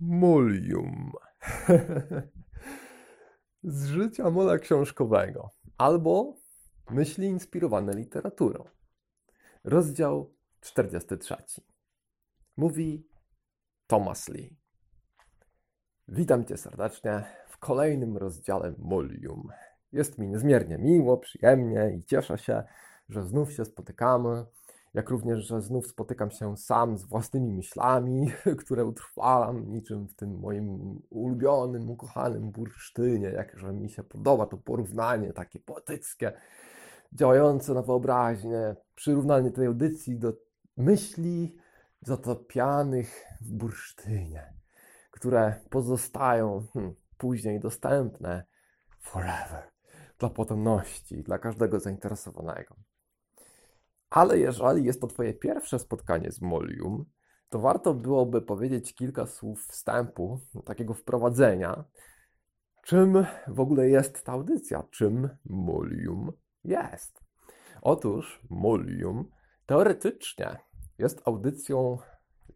Mulium. Z życia mola książkowego albo myśli inspirowane literaturą. Rozdział 43. Mówi Thomas Lee. Witam Cię serdecznie w kolejnym rozdziale Mulium. Jest mi niezmiernie miło, przyjemnie i cieszę się, że znów się spotykamy jak również, że znów spotykam się sam z własnymi myślami, które utrwalam niczym w tym moim ulubionym, ukochanym bursztynie, jakże mi się podoba to porównanie takie poetyckie, działające na wyobraźnię, przyrównanie tej audycji do myśli zatopianych w bursztynie, które pozostają hmm, później dostępne forever dla potomności, dla każdego zainteresowanego. Ale jeżeli jest to Twoje pierwsze spotkanie z Molium, to warto byłoby powiedzieć kilka słów wstępu, takiego wprowadzenia, czym w ogóle jest ta audycja, czym Molium jest. Otóż Molium teoretycznie jest audycją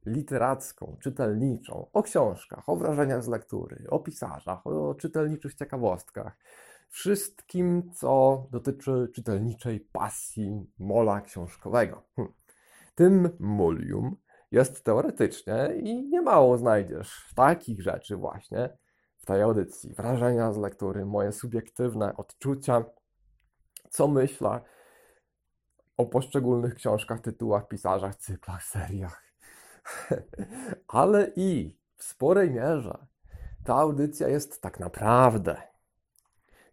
literacką, czytelniczą, o książkach, o wrażeniach z lektury, o pisarzach, o czytelniczych ciekawostkach, wszystkim, co dotyczy czytelniczej pasji mola książkowego. Hm. Tym molium jest teoretycznie i niemało znajdziesz takich rzeczy właśnie w tej audycji. Wrażenia z lektury, moje subiektywne odczucia, co myślę o poszczególnych książkach, tytułach, pisarzach, cyklach, seriach. Ale i w sporej mierze ta audycja jest tak naprawdę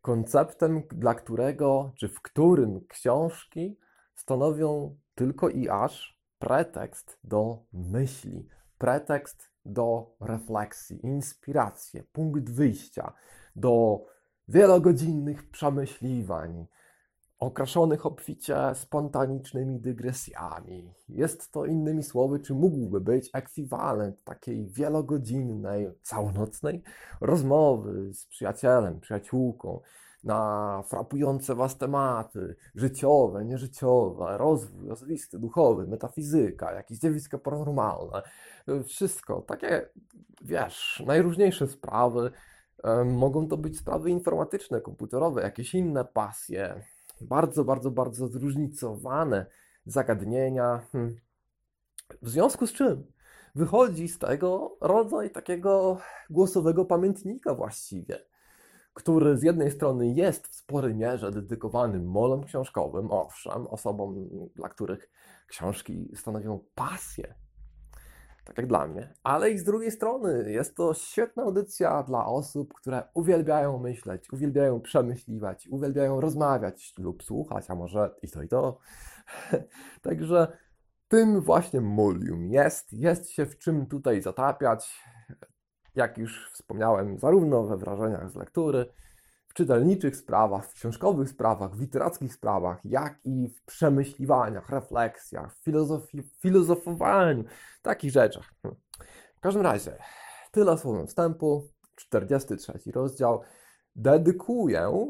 konceptem, dla którego czy w którym książki stanowią tylko i aż pretekst do myśli, pretekst do refleksji, inspirację, punkt wyjścia do wielogodzinnych przemyśliwań, okraszonych obficie spontanicznymi dygresjami. Jest to innymi słowy, czy mógłby być ekwiwalent takiej wielogodzinnej, całonocnej rozmowy z przyjacielem, przyjaciółką na frapujące was tematy życiowe, nieżyciowe, rozwój osobisty, duchowy, metafizyka, jakieś zjawiska paranormalne. Wszystko, takie, wiesz, najróżniejsze sprawy. Mogą to być sprawy informatyczne, komputerowe, jakieś inne pasje, bardzo, bardzo, bardzo zróżnicowane zagadnienia. Hmm. W związku z czym wychodzi z tego rodzaj takiego głosowego pamiętnika właściwie, który z jednej strony jest w sporej mierze dedykowany molom książkowym, owszem, osobom, dla których książki stanowią pasję, tak jak dla mnie, ale i z drugiej strony jest to świetna audycja dla osób, które uwielbiają myśleć, uwielbiają przemyśliwać, uwielbiają rozmawiać lub słuchać, a może i to i to. Także tym właśnie mulium jest, jest się w czym tutaj zatapiać, jak już wspomniałem, zarówno we wrażeniach z lektury, czytelniczych sprawach, w książkowych sprawach, w literackich sprawach, jak i w przemyśliwaniach, refleksjach, filozofii, filozofowaniu, takich rzeczach. Hmm. W każdym razie, tyle słowem wstępu. 43 rozdział dedykuję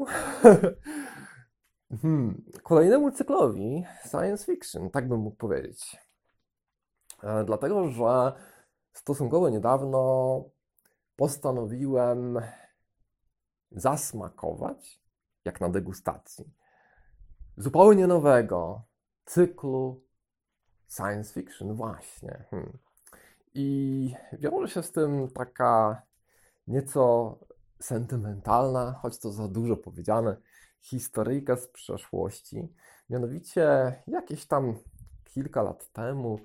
hmm, kolejnemu cyklowi science fiction, tak bym mógł powiedzieć. E, dlatego, że stosunkowo niedawno postanowiłem zasmakować, jak na degustacji, zupełnie nowego cyklu science fiction, właśnie. Hmm. I wiąże się z tym taka nieco sentymentalna, choć to za dużo powiedziane, historyjka z przeszłości. Mianowicie jakieś tam kilka lat temu,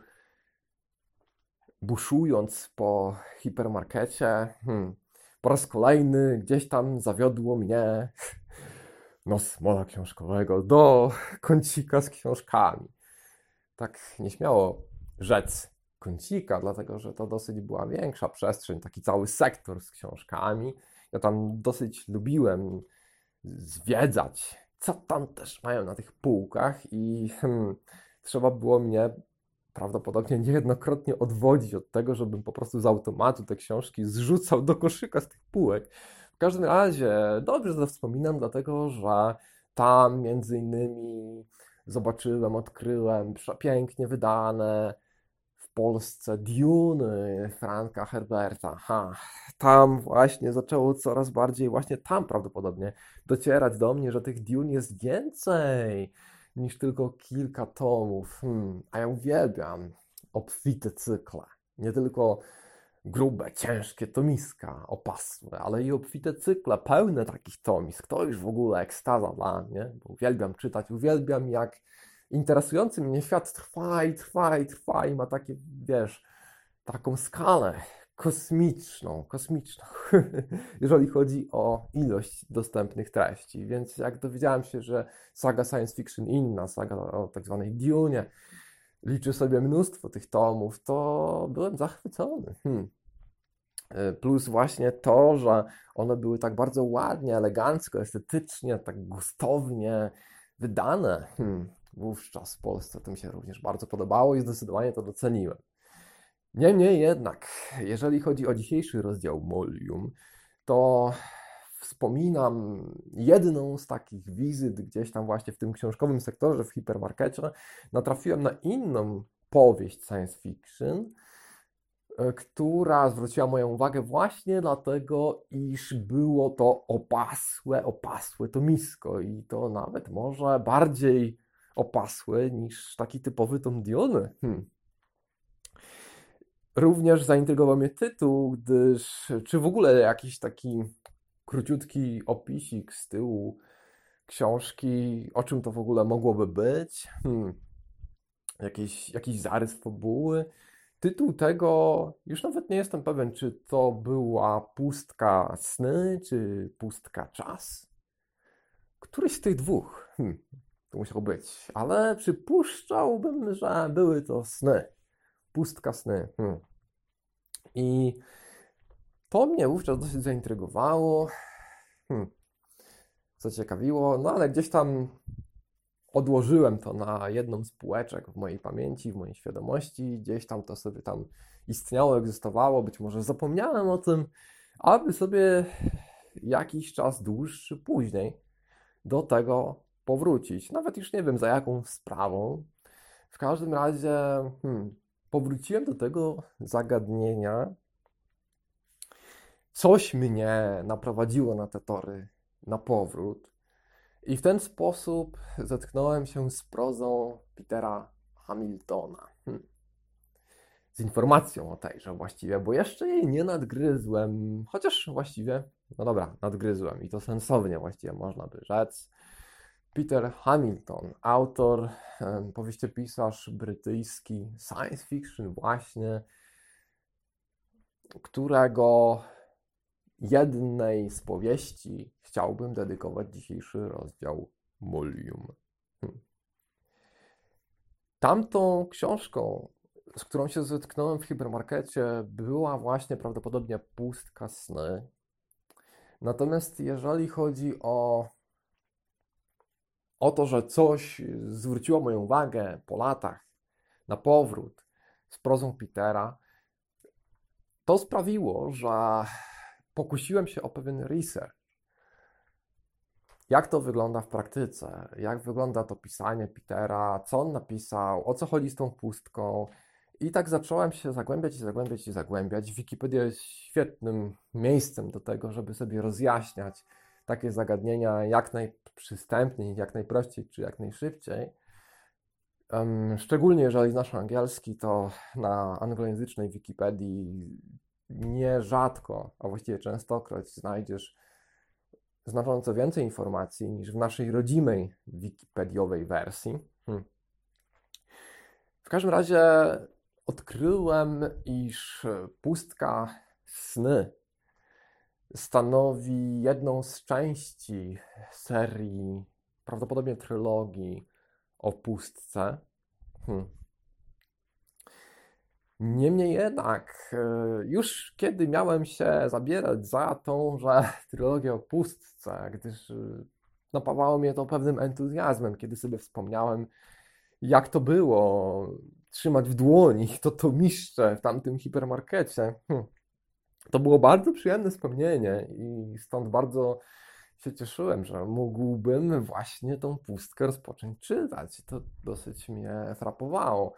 buszując po hipermarkecie, hmm, po raz kolejny gdzieś tam zawiodło mnie nos mola książkowego do kącika z książkami. Tak nieśmiało rzec kącika, dlatego że to dosyć była większa przestrzeń, taki cały sektor z książkami. Ja tam dosyć lubiłem zwiedzać, co tam też mają na tych półkach i hmm, trzeba było mnie prawdopodobnie niejednokrotnie odwodzić od tego, żebym po prostu z automatu te książki zrzucał do koszyka z tych półek. W każdym razie dobrze to wspominam, dlatego że tam między innymi zobaczyłem, odkryłem przepięknie wydane w Polsce Dune Franka Herberta. Ha, tam właśnie zaczęło coraz bardziej, właśnie tam prawdopodobnie docierać do mnie, że tych Dune jest więcej niż tylko kilka tomów. Hmm, a ja uwielbiam obfite cykle. Nie tylko grube, ciężkie tomiska opasłe, ale i obfite cykle, pełne takich tomisk. To już w ogóle ekstaza dla mnie, bo uwielbiam czytać, uwielbiam jak interesujący mnie świat trwa i trwa i trwa i ma takie, wiesz, taką skalę kosmiczną, kosmiczną, jeżeli chodzi o ilość dostępnych treści. Więc jak dowiedziałem się, że saga science fiction inna, saga o tak zwanej Dune, liczy sobie mnóstwo tych tomów, to byłem zachwycony. Hmm. E, plus właśnie to, że one były tak bardzo ładnie, elegancko, estetycznie, tak gustownie wydane. Hmm. Wówczas w Polsce to mi się również bardzo podobało i zdecydowanie to doceniłem. Niemniej jednak, jeżeli chodzi o dzisiejszy rozdział Molium, to wspominam jedną z takich wizyt gdzieś tam właśnie w tym książkowym sektorze, w hipermarkecie, natrafiłem na inną powieść science fiction, e, która zwróciła moją uwagę właśnie dlatego, iż było to opasłe, opasłe to misko i to nawet może bardziej opasłe niż taki typowy tom Diony. Hmm. Również zaintrygował mnie tytuł, gdyż czy w ogóle jakiś taki króciutki opisik z tyłu książki, o czym to w ogóle mogłoby być, hmm. jakiś, jakiś zarys fabuły. Tytuł tego, już nawet nie jestem pewien, czy to była pustka sny, czy pustka czas. Któryś z tych dwóch hmm, to musiał być, ale przypuszczałbym, że były to sny. Pustka sny. Hmm. I to mnie wówczas dosyć zaintrygowało, hmm. zaciekawiło, no ale gdzieś tam odłożyłem to na jedną z półeczek w mojej pamięci, w mojej świadomości, gdzieś tam to sobie tam istniało, egzystowało, być może zapomniałem o tym, aby sobie jakiś czas dłuższy później do tego powrócić. Nawet już nie wiem za jaką sprawą. W każdym razie hmm, powróciłem do tego zagadnienia coś mnie naprowadziło na te tory na powrót. I w ten sposób zetknąłem się z prozą Petera Hamiltona. Hm. Z informacją o tejże właściwie, bo jeszcze jej nie nadgryzłem, chociaż właściwie, no dobra, nadgryzłem i to sensownie właściwie można by rzec. Peter Hamilton, autor, powieściopisarz brytyjski, science fiction właśnie, którego jednej z powieści chciałbym dedykować dzisiejszy rozdział Molium. Hmm. Tamtą książką, z którą się zetknąłem w hipermarkecie, była właśnie prawdopodobnie Pustka Sny. Natomiast jeżeli chodzi o, o to, że coś zwróciło moją uwagę po latach na powrót z prozą Petera, to sprawiło, że pokusiłem się o pewien research. Jak to wygląda w praktyce? Jak wygląda to pisanie Petera? Co on napisał? O co chodzi z tą pustką? I tak zacząłem się zagłębiać i zagłębiać i zagłębiać. Wikipedia jest świetnym miejscem do tego, żeby sobie rozjaśniać takie zagadnienia jak najprzystępniej, jak najprościej czy jak najszybciej. Szczególnie jeżeli znasz angielski, to na anglojęzycznej Wikipedii nierzadko, a właściwie częstokroć znajdziesz znacząco więcej informacji niż w naszej rodzimej wikipediowej wersji. Hmm. W każdym razie odkryłem, iż pustka sny stanowi jedną z części serii, prawdopodobnie trylogii o pustce. Hmm. Niemniej jednak, e, już kiedy miałem się zabierać za tą, że trylogię o pustce, gdyż e, napawało mnie to pewnym entuzjazmem, kiedy sobie wspomniałem, jak to było trzymać w dłoni to to miszcze w tamtym hipermarkecie. Hm. To było bardzo przyjemne wspomnienie i stąd bardzo się cieszyłem, że mógłbym właśnie tą pustkę rozpocząć czytać. To dosyć mnie frapowało.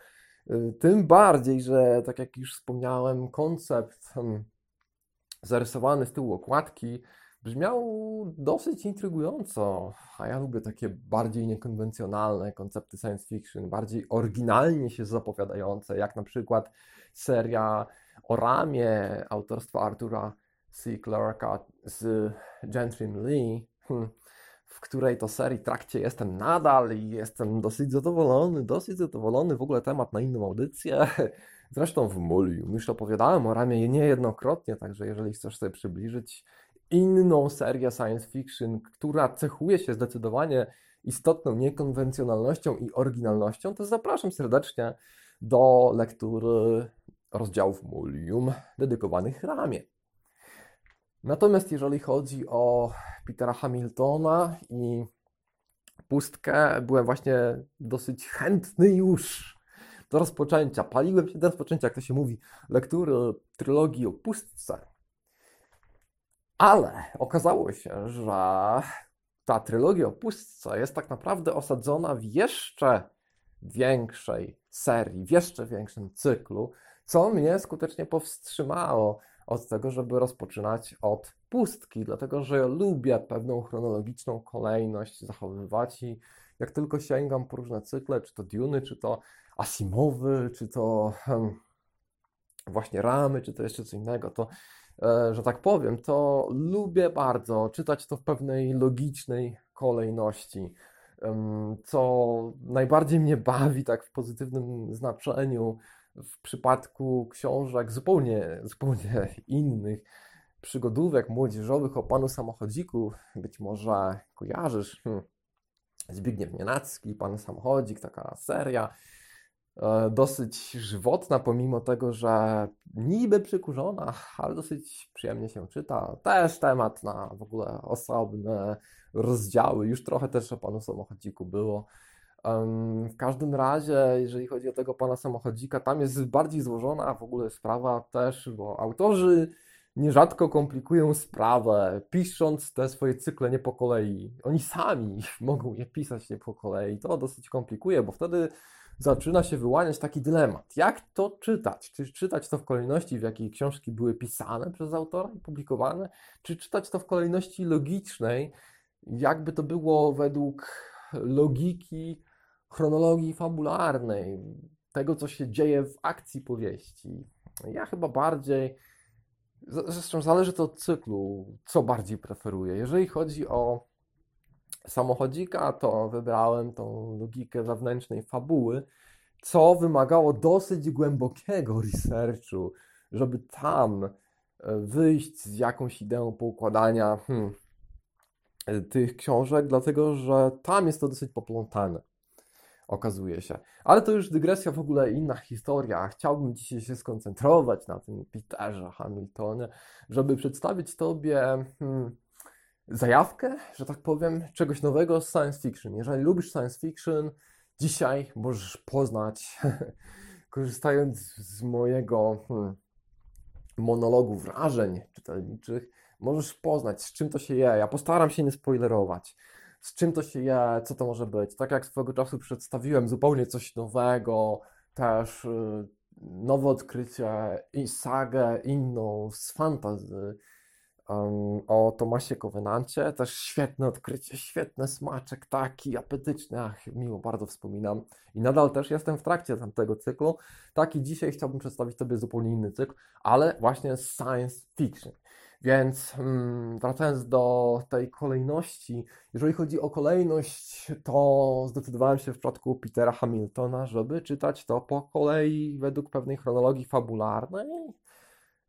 Y, tym bardziej, że tak jak już wspomniałem, koncept hmm, zarysowany z tyłu okładki brzmiał dosyć intrygująco, a ja lubię takie bardziej niekonwencjonalne koncepty science fiction, bardziej oryginalnie się zapowiadające, jak na przykład seria o ramie autorstwa Artura C. Clarke'a z Gentry Lee, hmm, w której to serii trakcie jestem nadal i jestem dosyć zadowolony, dosyć zadowolony, w ogóle temat na inną audycję. Zresztą w Mulium już opowiadałem o ramie niejednokrotnie, także jeżeli chcesz sobie przybliżyć inną serię science fiction, która cechuje się zdecydowanie istotną niekonwencjonalnością i oryginalnością, to zapraszam serdecznie do lektury rozdziałów Mulium dedykowanych ramie. Natomiast jeżeli chodzi o Petera Hamiltona i pustkę, byłem właśnie dosyć chętny już do rozpoczęcia. Paliłem się do rozpoczęcia, jak to się mówi, lektury trylogii o pustce. Ale okazało się, że ta trylogia o pustce jest tak naprawdę osadzona w jeszcze większej serii, w jeszcze większym cyklu, co mnie skutecznie powstrzymało od tego, żeby rozpoczynać od pustki, dlatego że lubię pewną chronologiczną kolejność zachowywać i jak tylko sięgam po różne cykle, czy to Duny, czy to Asimowy, czy to hmm, właśnie Ramy, czy to jeszcze co innego, to e, że tak powiem, to lubię bardzo czytać to w pewnej logicznej kolejności. Co najbardziej mnie bawi, tak w pozytywnym znaczeniu, w przypadku książek zupełnie, zupełnie innych, przygodówek młodzieżowych o panu samochodziku, być może kojarzysz, hmm. Zbigniew Nienacki, Pan Samochodzik, taka seria, e, dosyć żywotna, pomimo tego, że niby przykurzona, ale dosyć przyjemnie się czyta. Też temat na w ogóle osobne rozdziały, już trochę też o panu samochodziku było. W każdym razie, jeżeli chodzi o tego pana samochodzika, tam jest bardziej złożona w ogóle sprawa też, bo autorzy nierzadko komplikują sprawę, pisząc te swoje cykle nie po kolei. Oni sami mogą je pisać nie po kolei. To dosyć komplikuje, bo wtedy zaczyna się wyłaniać taki dylemat. Jak to czytać? Czy czytać to w kolejności, w jakiej książki były pisane przez autora i publikowane? Czy czytać to w kolejności logicznej, jakby to było według logiki chronologii fabularnej, tego, co się dzieje w akcji powieści. Ja chyba bardziej, zresztą zależy to od cyklu, co bardziej preferuję. Jeżeli chodzi o samochodzika, to wybrałem tą logikę wewnętrznej fabuły, co wymagało dosyć głębokiego researchu, żeby tam e, wyjść z jakąś ideą poukładania hmm, tych książek, dlatego że tam jest to dosyć poplątane okazuje się. Ale to już dygresja, w ogóle inna historia. Chciałbym dzisiaj się skoncentrować na tym Peterze Hamiltonie, żeby przedstawić Tobie hmm, zajawkę, że tak powiem, czegoś nowego z science fiction. Jeżeli lubisz science fiction, dzisiaj możesz poznać, korzystając z mojego hmm, monologu wrażeń czytelniczych, możesz poznać, z czym to się je. Ja postaram się nie spoilerować z czym to się je, co to może być. Tak jak swego czasu przedstawiłem zupełnie coś nowego, też y, nowe odkrycie i sagę inną z fantazy um, o Tomasie Kowenancie. Też świetne odkrycie, świetny smaczek, taki apetyczny, ach, miło bardzo wspominam. I nadal też jestem w trakcie tamtego cyklu. Tak i dzisiaj chciałbym przedstawić Tobie zupełnie inny cykl, ale właśnie science fiction. Więc hmm, wracając do tej kolejności, jeżeli chodzi o kolejność, to zdecydowałem się w przypadku Petera Hamiltona, żeby czytać to po kolei według pewnej chronologii fabularnej,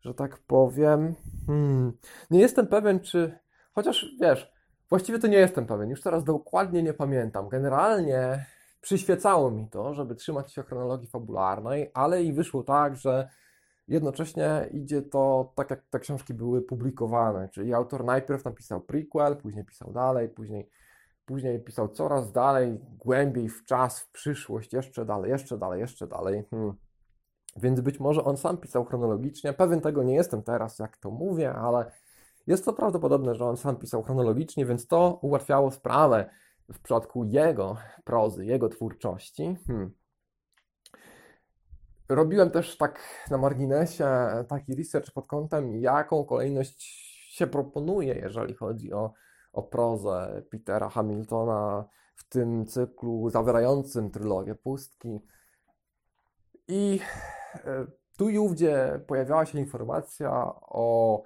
że tak powiem. Hmm, nie jestem pewien, czy. Chociaż wiesz, właściwie to nie jestem pewien, już teraz dokładnie nie pamiętam. Generalnie przyświecało mi to, żeby trzymać się chronologii fabularnej, ale i wyszło tak, że jednocześnie idzie to tak, jak te książki były publikowane, czyli autor najpierw napisał prequel, później pisał dalej, później, później pisał coraz dalej, głębiej w czas, w przyszłość, jeszcze dalej, jeszcze dalej, jeszcze dalej. Hmm. Więc być może on sam pisał chronologicznie. Pewien tego nie jestem teraz, jak to mówię, ale jest to prawdopodobne, że on sam pisał chronologicznie, więc to ułatwiało sprawę w przypadku jego prozy, jego twórczości. Hmm. Robiłem też tak na marginesie taki research pod kątem, jaką kolejność się proponuje, jeżeli chodzi o, o prozę Petera Hamiltona w tym cyklu zawierającym trylogię pustki. I e, tu i ówdzie pojawiała się informacja o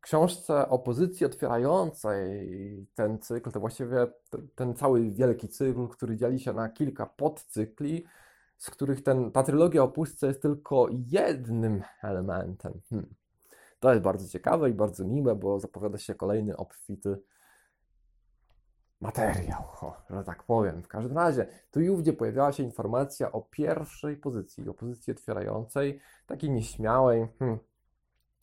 książce opozycji otwierającej ten cykl, to właściwie ten cały wielki cykl, który dzieli się na kilka podcykli, z których ten, ta trylogia o pustce jest tylko jednym elementem. Hmm. To jest bardzo ciekawe i bardzo miłe, bo zapowiada się kolejny obfity materiał, o, że tak powiem. W każdym razie, tu i ówdzie pojawiała się informacja o pierwszej pozycji, o pozycji otwierającej, takiej nieśmiałej, hmm.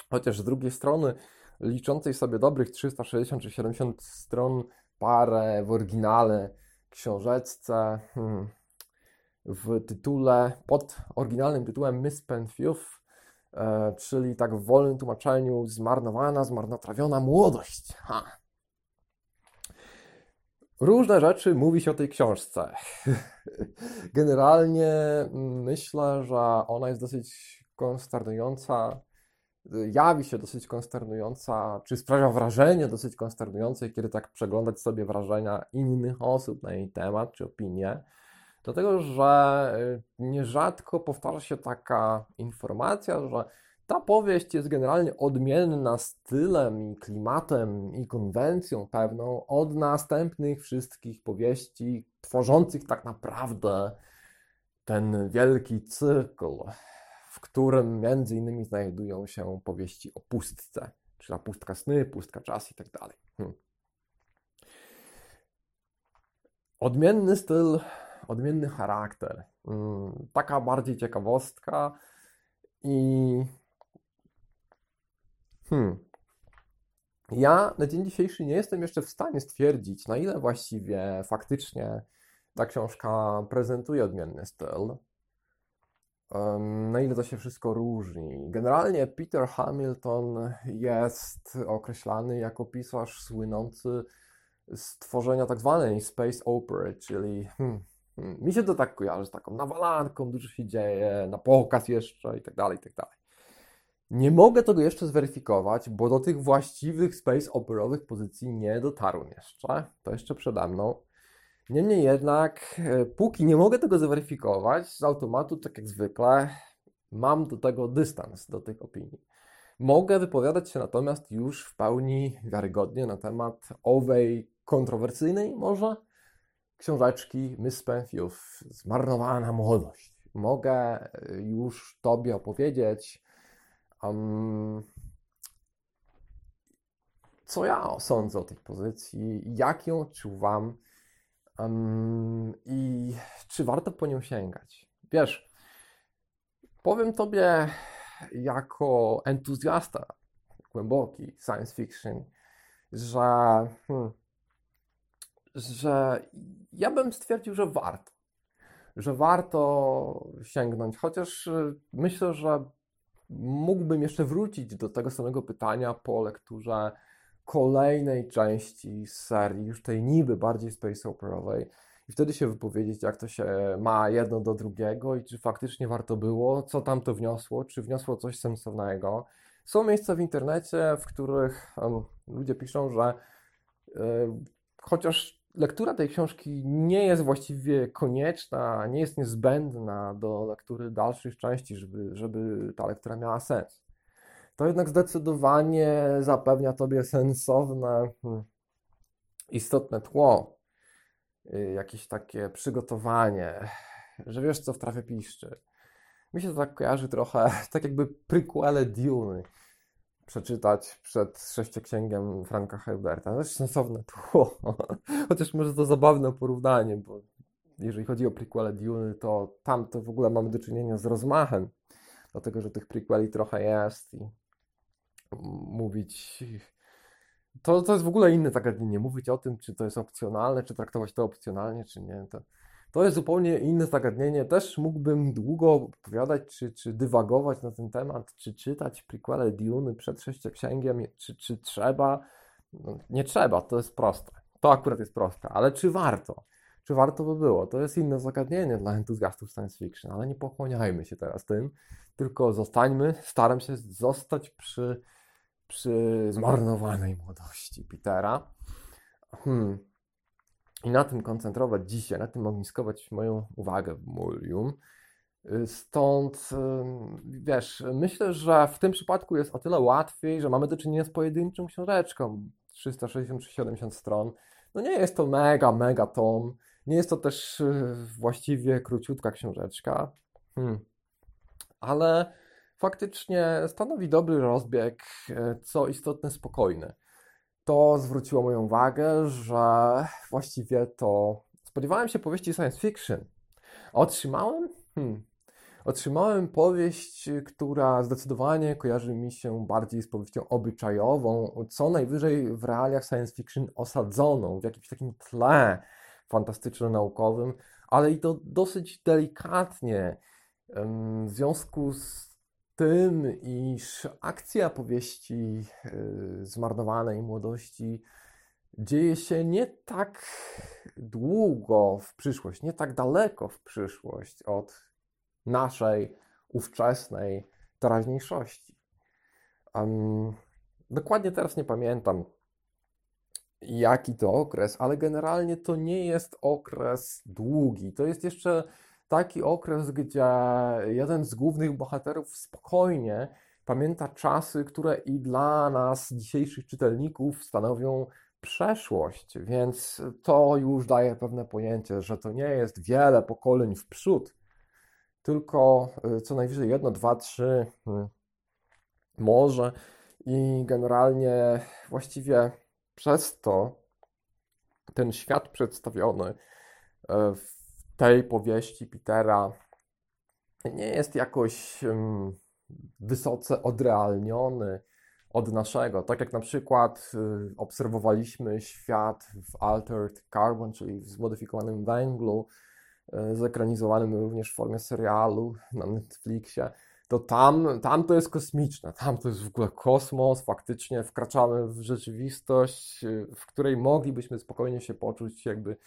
chociaż z drugiej strony liczącej sobie dobrych 360 czy 70 stron parę w oryginale książeczce hmm. W tytule, pod oryginalnym tytułem Miss Penfield, e, czyli tak w wolnym tłumaczeniu zmarnowana, zmarnotrawiona młodość. Ha. Różne rzeczy mówi się o tej książce. Generalnie myślę, że ona jest dosyć konsternująca, jawi się dosyć konsternująca, czy sprawia wrażenie dosyć konsternujące, kiedy tak przeglądać sobie wrażenia innych osób na jej temat, czy opinie. Dlatego, że y, nierzadko powtarza się taka informacja, że ta powieść jest generalnie odmienna stylem i klimatem i konwencją pewną od następnych wszystkich powieści, tworzących tak naprawdę ten wielki cykl, w którym między innymi znajdują się powieści o pustce, czyli pustka sny, pustka czas i tak dalej. Hmm. Odmienny styl, odmienny charakter, hmm, taka bardziej ciekawostka i Hmm. Ja na dzień dzisiejszy nie jestem jeszcze w stanie stwierdzić, na ile właściwie faktycznie ta książka prezentuje odmienny styl, na ile to się wszystko różni. Generalnie Peter Hamilton jest określany jako pisarz słynący z tworzenia tak zwanej space opera, czyli hmm, mi się to tak kojarzy z taką nawalanką, dużo się dzieje, na pokaz jeszcze i tak dalej, i tak dalej. Nie mogę tego jeszcze zweryfikować, bo do tych właściwych space operowych pozycji nie dotarłem jeszcze. To jeszcze przede mną. Niemniej jednak, e, póki nie mogę tego zweryfikować, z automatu, tak jak zwykle, mam do tego dystans, do tych opinii. Mogę wypowiadać się natomiast już w pełni wiarygodnie na temat owej kontrowersyjnej może książeczki Penfield, Zmarnowana Młodość. Mogę e, już Tobie opowiedzieć, Um, co ja sądzę o tej pozycji, jak ją odczuwam um, i czy warto po nią sięgać. Wiesz, powiem Tobie jako entuzjasta głęboki science fiction, że, hmm, że ja bym stwierdził, że warto. Że warto sięgnąć, chociaż myślę, że mógłbym jeszcze wrócić do tego samego pytania po lekturze kolejnej części serii, już tej niby bardziej space operowej i wtedy się wypowiedzieć, jak to się ma jedno do drugiego i czy faktycznie warto było, co tam to wniosło, czy wniosło coś sensownego. Są miejsca w internecie, w których um, ludzie piszą, że y, chociaż lektura tej książki nie jest właściwie konieczna, nie jest niezbędna do lektury dalszych części, żeby, żeby ta lektura miała sens. To jednak zdecydowanie zapewnia Tobie sensowne, hmm, istotne tło, y, jakieś takie przygotowanie, że wiesz, co w trawie piszczy. Mi się to tak kojarzy trochę, tak jakby prequele Dune przeczytać przed sześcioksięgiem Franka Herberta. To jest sensowne tło. Chociaż może to zabawne porównanie, bo jeżeli chodzi o prequele Dune, to tam to w ogóle mamy do czynienia z rozmachem, dlatego że tych prequeli trochę jest i mówić... To, to jest w ogóle inne zagadnienie. Mówić o tym, czy to jest opcjonalne, czy traktować to opcjonalnie, czy nie. To, to jest zupełnie inne zagadnienie. Też mógłbym długo opowiadać, czy, czy dywagować na ten temat, czy czytać prequele Dune przed sześcioksięgiem, czy, czy trzeba. No, nie trzeba, to jest proste. To akurat jest proste, ale czy warto? czy warto by było. To jest inne zagadnienie dla entuzjastów science fiction, ale nie pochłaniajmy się teraz tym, tylko zostańmy, staram się zostać przy, przy zmarnowanej młodości Petera. Hmm. I na tym koncentrować dzisiaj, na tym ogniskować moją uwagę w Mulium. Stąd, wiesz, myślę, że w tym przypadku jest o tyle łatwiej, że mamy do czynienia z pojedynczą książeczką, 360 czy 70 stron. No nie jest to mega, mega tom. Nie jest to też y, właściwie króciutka książeczka. Hmm. Ale faktycznie stanowi dobry rozbieg, y, co istotne, spokojny. To zwróciło moją uwagę, że właściwie to spodziewałem się powieści science fiction. A otrzymałem? Hmm. Otrzymałem powieść, która zdecydowanie kojarzy mi się bardziej z powieścią obyczajową, co najwyżej w realiach science fiction osadzoną, w jakimś takim tle fantastyczno-naukowym, ale i to dosyć delikatnie. W związku z tym, iż akcja powieści y, zmarnowanej młodości dzieje się nie tak długo w przyszłość, nie tak daleko w przyszłość od naszej ówczesnej teraźniejszości. Um, dokładnie teraz nie pamiętam, jaki to okres, ale generalnie to nie jest okres długi. To jest jeszcze taki okres, gdzie jeden z głównych bohaterów spokojnie pamięta czasy, które i dla nas, dzisiejszych czytelników, stanowią przeszłość, więc to już daje pewne pojęcie, że to nie jest wiele pokoleń w przód, tylko y, co najwyżej jedno, dwa, trzy hmm, może. I generalnie właściwie przez to ten świat przedstawiony e, w tej powieści Petera nie jest jakoś wysoce odrealniony od naszego. Tak jak na przykład y, obserwowaliśmy świat w Altered Carbon, czyli w zmodyfikowanym węglu, e, zekranizowanym również w formie serialu na Netflixie to tam, tam to jest kosmiczne, tam to jest w ogóle kosmos, faktycznie wkraczamy w rzeczywistość, w której moglibyśmy spokojnie się poczuć, jakby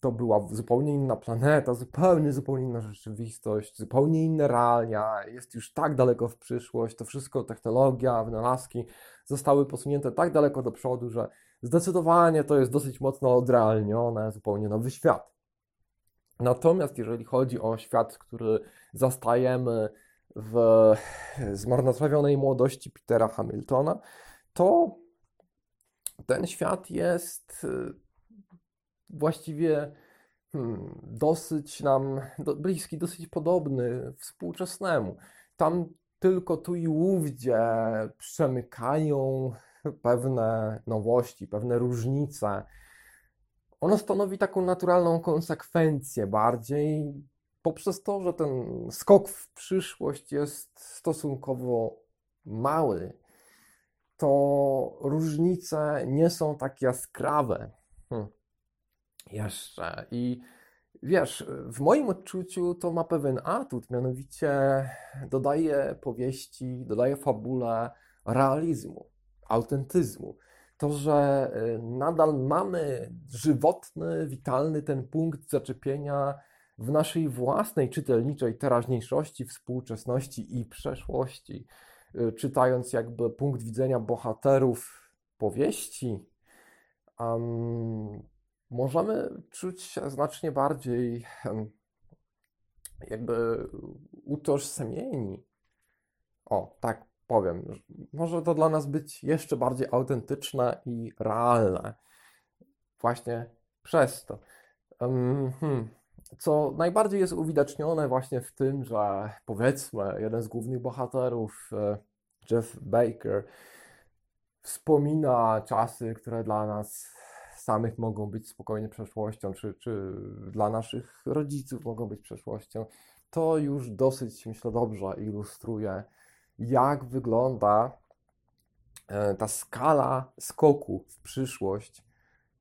to była zupełnie inna planeta, zupełnie, zupełnie inna rzeczywistość, zupełnie inne realia, jest już tak daleko w przyszłość, to wszystko, technologia, wynalazki zostały posunięte tak daleko do przodu, że zdecydowanie to jest dosyć mocno odrealnione, zupełnie nowy świat. Natomiast jeżeli chodzi o świat, który zastajemy w zmarnotrawionej młodości Petera Hamiltona, to ten świat jest y, właściwie hmm, dosyć nam do, bliski, dosyć podobny współczesnemu. Tam tylko tu i ówdzie przemykają pewne nowości, pewne różnice. Ono stanowi taką naturalną konsekwencję bardziej poprzez to, że ten skok w przyszłość jest stosunkowo mały, to różnice nie są tak jaskrawe. Jeszcze. I wiesz, w moim odczuciu to ma pewien atut, mianowicie dodaje powieści, dodaje fabule realizmu, autentyzmu. To, że y, nadal mamy żywotny, witalny ten punkt zaczepienia w naszej własnej czytelniczej teraźniejszości, współczesności i przeszłości, y, czytając jakby punkt widzenia bohaterów powieści, um, możemy czuć się znacznie bardziej jakby utożsamieni. O, tak powiem. Może to dla nas być jeszcze bardziej autentyczne i realne. Właśnie przez to. Hmm co najbardziej jest uwidacznione właśnie w tym, że powiedzmy, jeden z głównych bohaterów, e, Jeff Baker, wspomina czasy, które dla nas samych mogą być spokojnie przeszłością, czy, czy dla naszych rodziców mogą być przeszłością. To już dosyć, myślę, dobrze ilustruje, jak wygląda e, ta skala skoku w przyszłość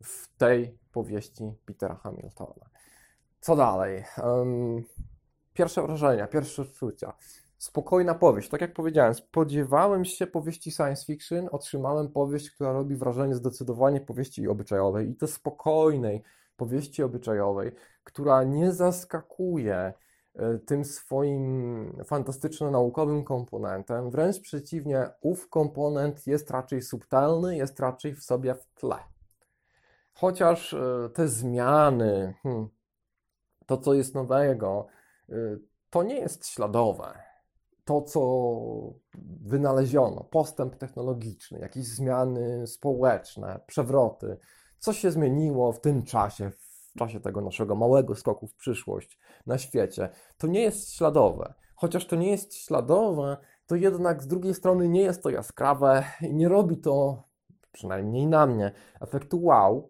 w tej powieści Petera Hamiltona. Co dalej? Pierwsze wrażenia, pierwsze odczucia. Spokojna powieść. Tak jak powiedziałem, spodziewałem się powieści science fiction, otrzymałem powieść, która robi wrażenie zdecydowanie powieści obyczajowej i to spokojnej, powieści obyczajowej, która nie zaskakuje e, tym swoim fantastyczno-naukowym komponentem. Wręcz przeciwnie, ów komponent jest raczej subtelny, jest raczej w sobie w tle. Chociaż e, te zmiany, hmm, to co jest nowego, e, to nie jest śladowe. To, co wynaleziono, postęp technologiczny, jakieś zmiany społeczne, przewroty, co się zmieniło w tym czasie, w czasie tego naszego małego skoku w przyszłość na świecie, to nie jest śladowe. Chociaż to nie jest śladowe, to jednak z drugiej strony nie jest to jaskrawe i nie robi to, przynajmniej na mnie, efektu wow.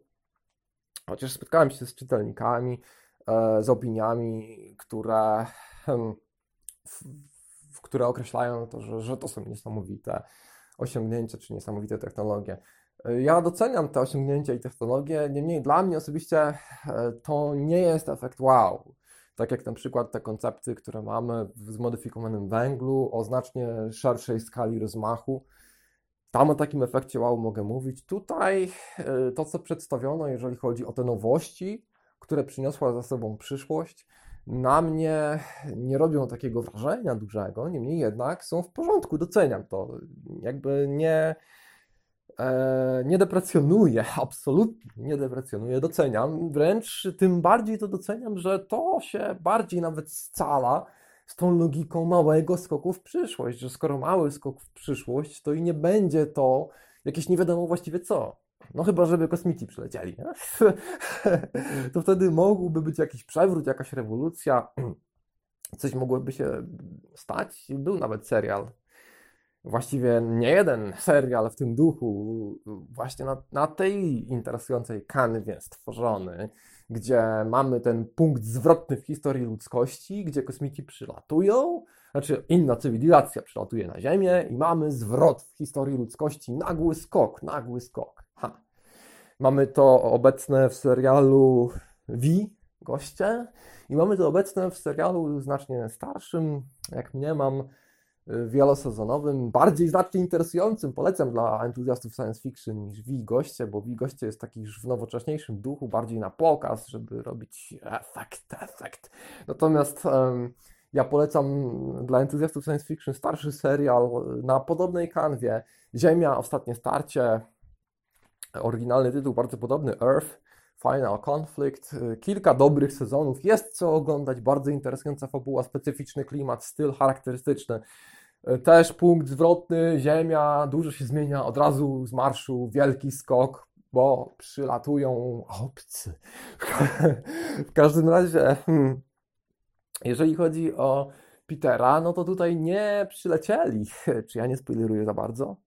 Chociaż spotkałem się z czytelnikami, e, z opiniami, które, które określają to, że, że to są niesamowite osiągnięcia czy niesamowite technologie. Ja doceniam te osiągnięcia i technologie, niemniej dla mnie osobiście e, to nie jest efekt wow. Tak jak na przykład te koncepty, które mamy w zmodyfikowanym węglu o znacznie szerszej skali rozmachu. Tam o takim efekcie wow mogę mówić. Tutaj e, to, co przedstawiono, jeżeli chodzi o te nowości, które przyniosła za sobą przyszłość, na mnie nie robią takiego wrażenia dużego, niemniej jednak są w porządku, doceniam to. Jakby nie, e, nie deprecjonuję, absolutnie nie deprecjonuję, doceniam. Wręcz tym bardziej to doceniam, że to się bardziej nawet scala z tą logiką małego skoku w przyszłość, że skoro mały skok w przyszłość, to i nie będzie to jakieś nie wiadomo właściwie co. No chyba, żeby kosmici przylecieli. Nie? to wtedy mógłby być jakiś przewrót, jakaś rewolucja. Coś mogłoby się stać. Był nawet serial. Właściwie nie jeden serial w tym duchu, właśnie na, na tej interesującej kanwie stworzony, gdzie mamy ten punkt zwrotny w historii ludzkości, gdzie kosmici przylatują, znaczy inna cywilizacja przylatuje na Ziemię i mamy zwrot w historii ludzkości, nagły skok, nagły skok. Ha. Mamy to obecne w serialu Wi, goście, i mamy to obecne w serialu znacznie starszym, jak mnie mam, y, wielosezonowym, bardziej znacznie interesującym, polecam dla entuzjastów science fiction niż Wi Goście, bo Wi Goście jest taki już w nowocześniejszym duchu, bardziej na pokaz, żeby robić efekt, efekt. Natomiast um, ja polecam dla entuzjastów science fiction starszy serial na podobnej kanwie. Ziemia, ostatnie starcie, Oryginalny tytuł bardzo podobny, Earth, Final Conflict. Kilka dobrych sezonów, jest co oglądać, bardzo interesująca fabuła, specyficzny klimat, styl charakterystyczny. Też punkt zwrotny, Ziemia, dużo się zmienia, od razu z marszu wielki skok, bo przylatują obcy. w każdym razie, hmm, jeżeli chodzi o Petera, no to tutaj nie przylecieli. Czy ja nie spoileruję za bardzo?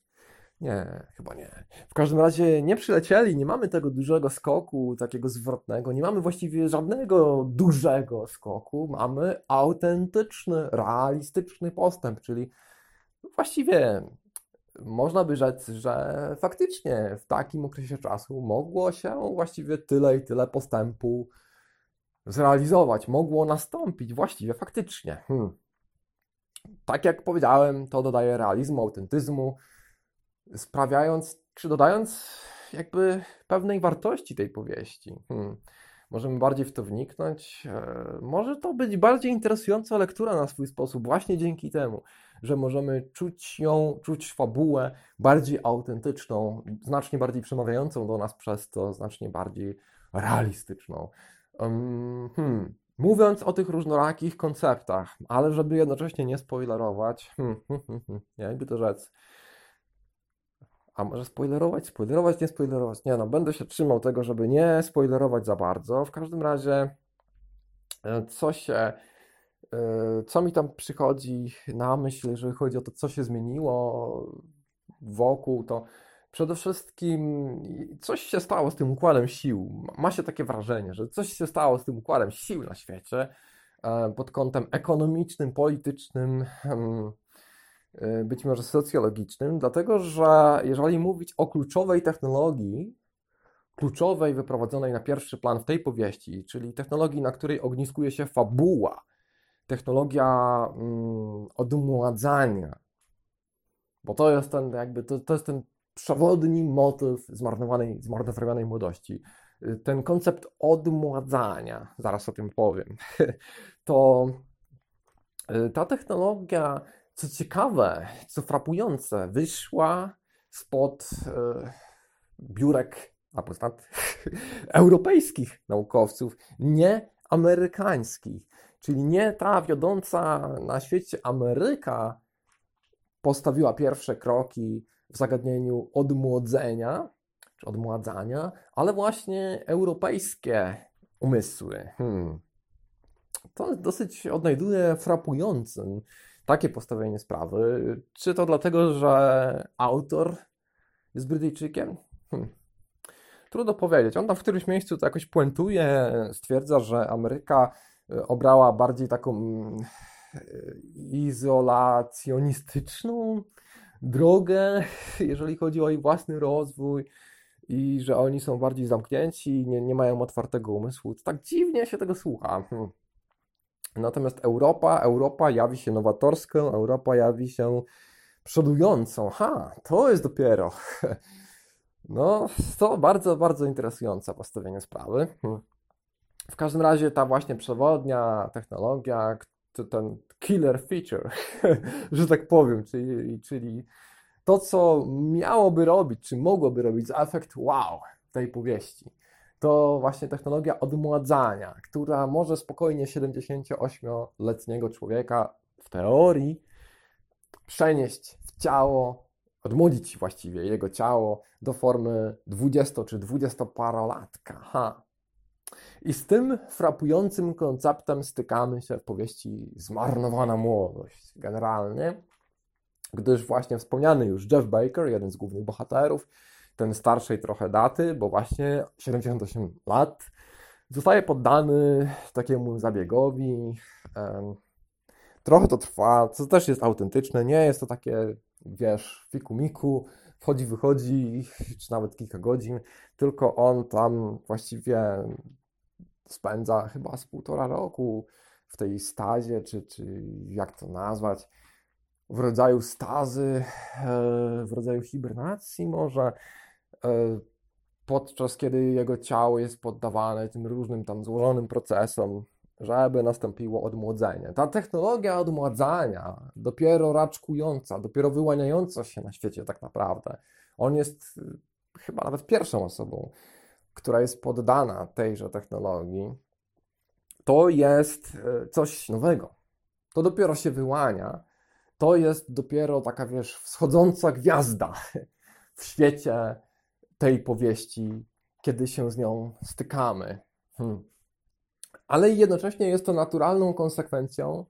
Nie, chyba nie. W każdym razie nie przylecieli, nie mamy tego dużego skoku, takiego zwrotnego, nie mamy właściwie żadnego dużego skoku, mamy autentyczny, realistyczny postęp, czyli właściwie można by rzec, że faktycznie w takim okresie czasu mogło się właściwie tyle i tyle postępu zrealizować, mogło nastąpić właściwie faktycznie. Hmm. Tak jak powiedziałem, to dodaje realizmu, autentyzmu sprawiając, czy dodając jakby pewnej wartości tej powieści. Hmm. Możemy bardziej w to wniknąć. E, może to być bardziej interesująca lektura na swój sposób, właśnie dzięki temu, że możemy czuć ją, czuć fabułę bardziej autentyczną, znacznie bardziej przemawiającą do nas przez to, znacznie bardziej realistyczną. Hmm. Mówiąc o tych różnorakich konceptach, ale żeby jednocześnie nie spoilerować, hmm, hmm, hmm, hmm jakby to rzec, a może spoilerować? Spoilerować, nie spoilerować? Nie no, będę się trzymał tego, żeby nie spoilerować za bardzo. W każdym razie, e, co się, e, co mi tam przychodzi na myśl, jeżeli chodzi o to, co się zmieniło wokół, to przede wszystkim coś się stało z tym układem sił. Ma się takie wrażenie, że coś się stało z tym układem sił na świecie e, pod kątem ekonomicznym, politycznym, hmm, Y, być może socjologicznym, dlatego że jeżeli mówić o kluczowej technologii, kluczowej, wyprowadzonej na pierwszy plan w tej powieści, czyli technologii, na której ogniskuje się fabuła, technologia mm, odmładzania, bo to jest ten jakby, to, to jest ten przewodni motyw zmarnowanej, zmarnowanej młodości. ten koncept odmładzania, zaraz o tym powiem, to ta technologia, co ciekawe, co frapujące, wyszła spod biurek albo europejskich naukowców, nie amerykańskich. Czyli nie ta wiodąca na świecie Ameryka postawiła pierwsze kroki w zagadnieniu odmłodzenia, czy odmładzania, ale właśnie europejskie umysły. Hmm. To dosyć odnajduję frapującym takie postawienie sprawy. Czy to dlatego, że autor jest Brytyjczykiem? Hmm. Trudno powiedzieć. On tam w którymś miejscu to jakoś puentuje, stwierdza, że Ameryka e, obrała bardziej taką mm, e, izolacjonistyczną drogę, jeżeli chodzi o jej własny rozwój i że oni są bardziej zamknięci, nie, nie mają otwartego umysłu. Tak dziwnie się tego słucha. Hmm. Natomiast Europa, Europa jawi się nowatorską, Europa jawi się przodującą. Ha, to jest dopiero No, to bardzo, bardzo interesujące postawienie sprawy. Hmm. W każdym razie ta właśnie przewodnia technologia, ten killer feature, że tak powiem, czyli, czyli to, co miałoby robić, czy mogłoby robić efekt wow tej powieści, to właśnie technologia odmładzania, która może spokojnie 78-letniego człowieka w teorii przenieść w ciało odmłodzić właściwie jego ciało do formy 20 czy 20-parolatka. Ha. I z tym frapującym konceptem stykamy się w powieści Zmarnowana młodość generalnie, gdyż właśnie wspomniany już Jeff Baker, jeden z głównych bohaterów, ten starszej trochę daty, bo właśnie 78 lat, zostaje poddany takiemu zabiegowi. Trochę to trwa, co też jest autentyczne, nie jest to takie wiesz, fikumiku, wchodzi, wychodzi, czy nawet kilka godzin, tylko on tam właściwie spędza chyba z półtora roku w tej stazie, czy, czy jak to nazwać, w rodzaju stazy, e, w rodzaju hibernacji może, e, podczas kiedy jego ciało jest poddawane tym różnym tam złożonym procesom, żeby nastąpiło odmłodzenie. Ta technologia odmładzania, dopiero raczkująca, dopiero wyłaniająca się na świecie tak naprawdę, on jest y, chyba nawet pierwszą osobą, która jest poddana tejże technologii, to jest y, coś nowego. To dopiero się wyłania. To jest dopiero taka, wiesz, wschodząca gwiazda w świecie tej powieści, kiedy się z nią stykamy. Hmm ale jednocześnie jest to naturalną konsekwencją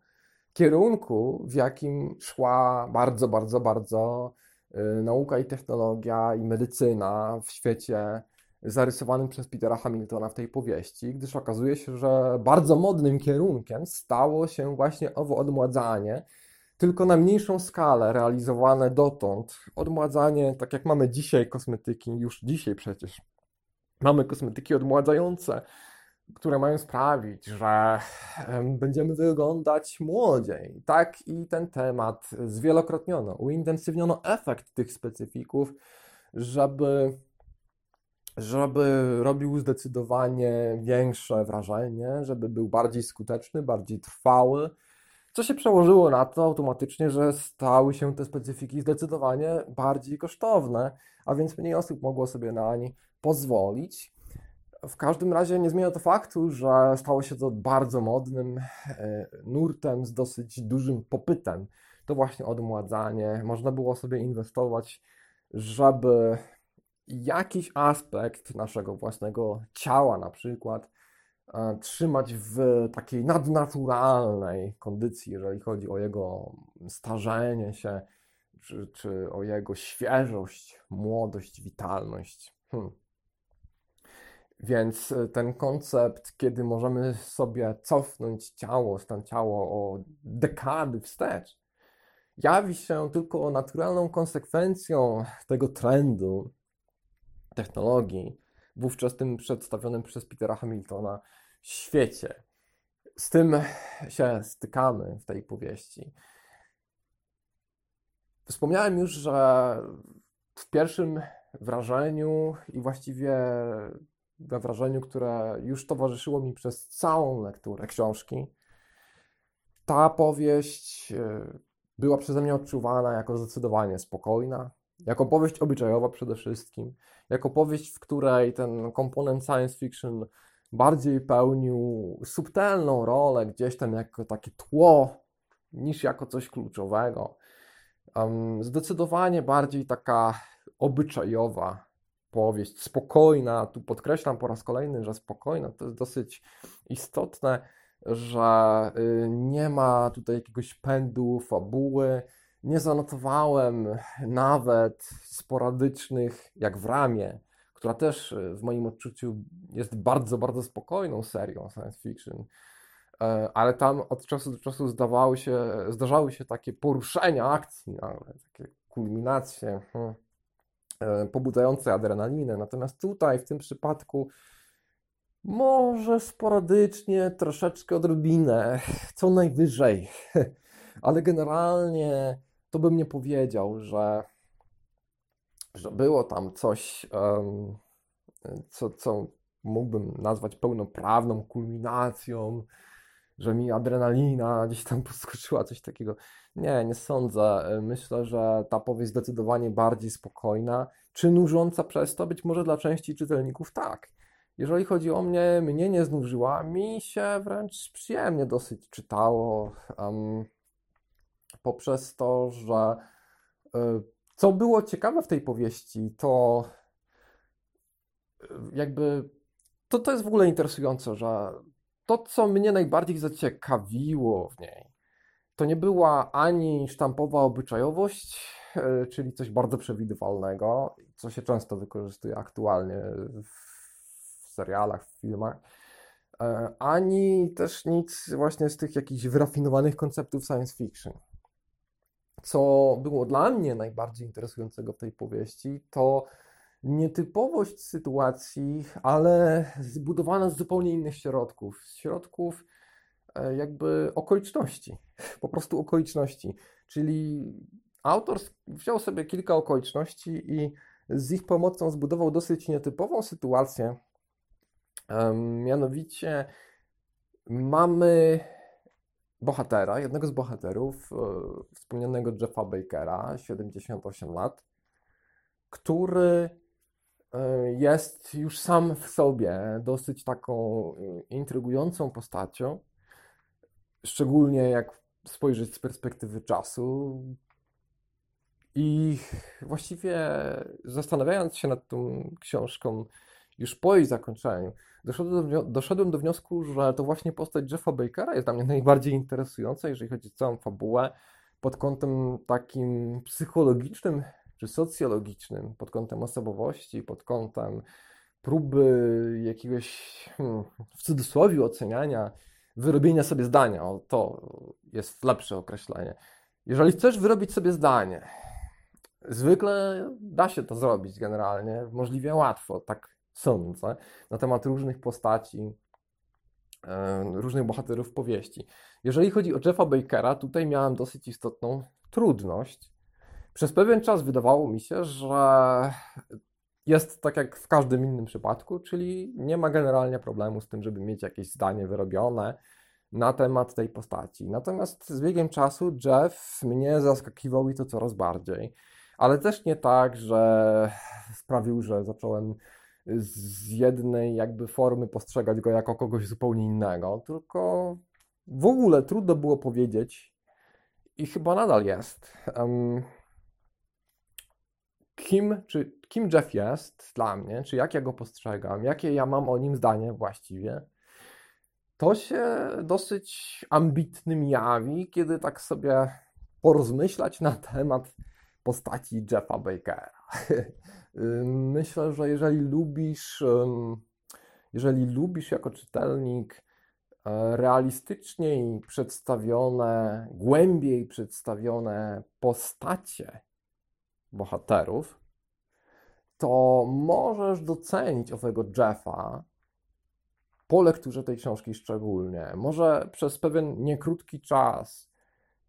kierunku, w jakim szła bardzo, bardzo, bardzo y, nauka i technologia i medycyna w świecie zarysowanym przez Petera Hamiltona w tej powieści, gdyż okazuje się, że bardzo modnym kierunkiem stało się właśnie owo odmładzanie, tylko na mniejszą skalę realizowane dotąd. Odmładzanie, tak jak mamy dzisiaj kosmetyki, już dzisiaj przecież mamy kosmetyki odmładzające, które mają sprawić, że będziemy wyglądać młodziej. Tak i ten temat zwielokrotniono, uintensywniono efekt tych specyfików, żeby, żeby robił zdecydowanie większe wrażenie, żeby był bardziej skuteczny, bardziej trwały, co się przełożyło na to automatycznie, że stały się te specyfiki zdecydowanie bardziej kosztowne, a więc mniej osób mogło sobie na nie pozwolić. W każdym razie nie zmienia to faktu, że stało się to bardzo modnym e, nurtem z dosyć dużym popytem. To właśnie odmładzanie. Można było sobie inwestować, żeby jakiś aspekt naszego własnego ciała, na przykład, e, trzymać w takiej nadnaturalnej kondycji, jeżeli chodzi o jego starzenie się, czy, czy o jego świeżość, młodość, witalność. Hmm. Więc e, ten koncept, kiedy możemy sobie cofnąć ciało, stan ciało o dekady wstecz, jawi się tylko naturalną konsekwencją tego trendu technologii, wówczas tym przedstawionym przez Petera Hamiltona świecie. Z tym się stykamy w tej powieści. Wspomniałem już, że w pierwszym wrażeniu i właściwie we wrażeniu, które już towarzyszyło mi przez całą lekturę książki. Ta powieść e, była przeze mnie odczuwana jako zdecydowanie spokojna, jako powieść obyczajowa przede wszystkim, jako powieść, w której ten komponent science fiction bardziej pełnił subtelną rolę, gdzieś tam jako takie tło, niż jako coś kluczowego. Um, zdecydowanie bardziej taka obyczajowa powieść, spokojna. Tu podkreślam po raz kolejny, że spokojna to jest dosyć istotne, że y, nie ma tutaj jakiegoś pędu, fabuły. Nie zanotowałem nawet sporadycznych, jak w Ramie, która też y, w moim odczuciu jest bardzo, bardzo spokojną serią science fiction. E, ale tam od czasu do czasu zdawały się, zdarzały się takie poruszenia akcji, nawet, takie kulminacje hmm, e, pobudzające adrenalinę. Natomiast tutaj, w tym przypadku, może sporadycznie, troszeczkę odrobinę, co najwyżej, ale generalnie to bym nie powiedział, że, że było tam coś, co, co mógłbym nazwać pełnoprawną kulminacją, że mi adrenalina gdzieś tam poskoczyła, coś takiego. Nie, nie sądzę. Myślę, że ta powieść zdecydowanie bardziej spokojna. Czy nużąca przez to? Być może dla części czytelników tak. Jeżeli chodzi o mnie, mnie nie znużyła, mi się wręcz przyjemnie dosyć czytało. Um, poprzez to, że y, co było ciekawe w tej powieści, to y, jakby to, to jest w ogóle interesujące, że to, co mnie najbardziej zaciekawiło w niej, to nie była ani sztampowa obyczajowość, e, czyli coś bardzo przewidywalnego, co się często wykorzystuje aktualnie w serialach, w filmach, e, ani też nic właśnie z tych jakichś wyrafinowanych konceptów science fiction. Co było dla mnie najbardziej interesującego w tej powieści, to nietypowość sytuacji, ale zbudowana z zupełnie innych środków. Z środków e, jakby okoliczności, po prostu okoliczności. Czyli autor wziął sobie kilka okoliczności i z ich pomocą zbudował dosyć nietypową sytuację. Mianowicie mamy bohatera, jednego z bohaterów, e, wspomnianego Jeffa Bakera, 78 lat, który E, jest już sam w sobie dosyć taką e, intrygującą postacią, szczególnie jak spojrzeć z perspektywy czasu. I właściwie zastanawiając się nad tą książką już po jej zakończeniu, doszedłem do, doszedłem do wniosku, że to właśnie postać Jeffa Bakera jest dla mnie najbardziej interesująca, jeżeli chodzi o całą fabułę, pod kątem takim psychologicznym, czy socjologicznym, pod kątem osobowości, pod kątem próby jakiegoś, hmm, w cudzysłowie, oceniania, wyrobienia sobie zdania. O, to jest lepsze określenie. Jeżeli chcesz wyrobić sobie zdanie, zwykle da się to zrobić generalnie, możliwie łatwo, tak sądzę, na temat różnych postaci, różnych bohaterów powieści. Jeżeli chodzi o Jeffa Bakera, tutaj miałem dosyć istotną trudność, przez pewien czas wydawało mi się, że jest tak jak w każdym innym przypadku, czyli nie ma generalnie problemu z tym, żeby mieć jakieś zdanie wyrobione na temat tej postaci. Natomiast z biegiem czasu Jeff mnie zaskakiwał i to coraz bardziej. Ale też nie tak, że sprawił, że zacząłem z jednej jakby formy postrzegać go jako kogoś zupełnie innego, tylko w ogóle trudno było powiedzieć i chyba nadal jest. Um, kim, czy, kim Jeff jest dla mnie, czy jak ja go postrzegam, jakie ja mam o nim zdanie właściwie, to się dosyć ambitnym jawi, kiedy tak sobie porozmyślać na temat postaci Jeffa Bakera. Myślę, że jeżeli lubisz, jeżeli lubisz jako czytelnik e, realistyczniej przedstawione, głębiej przedstawione postacie bohaterów, to możesz docenić owego Jeffa po lekturze tej książki szczególnie. Może przez pewien niekrótki czas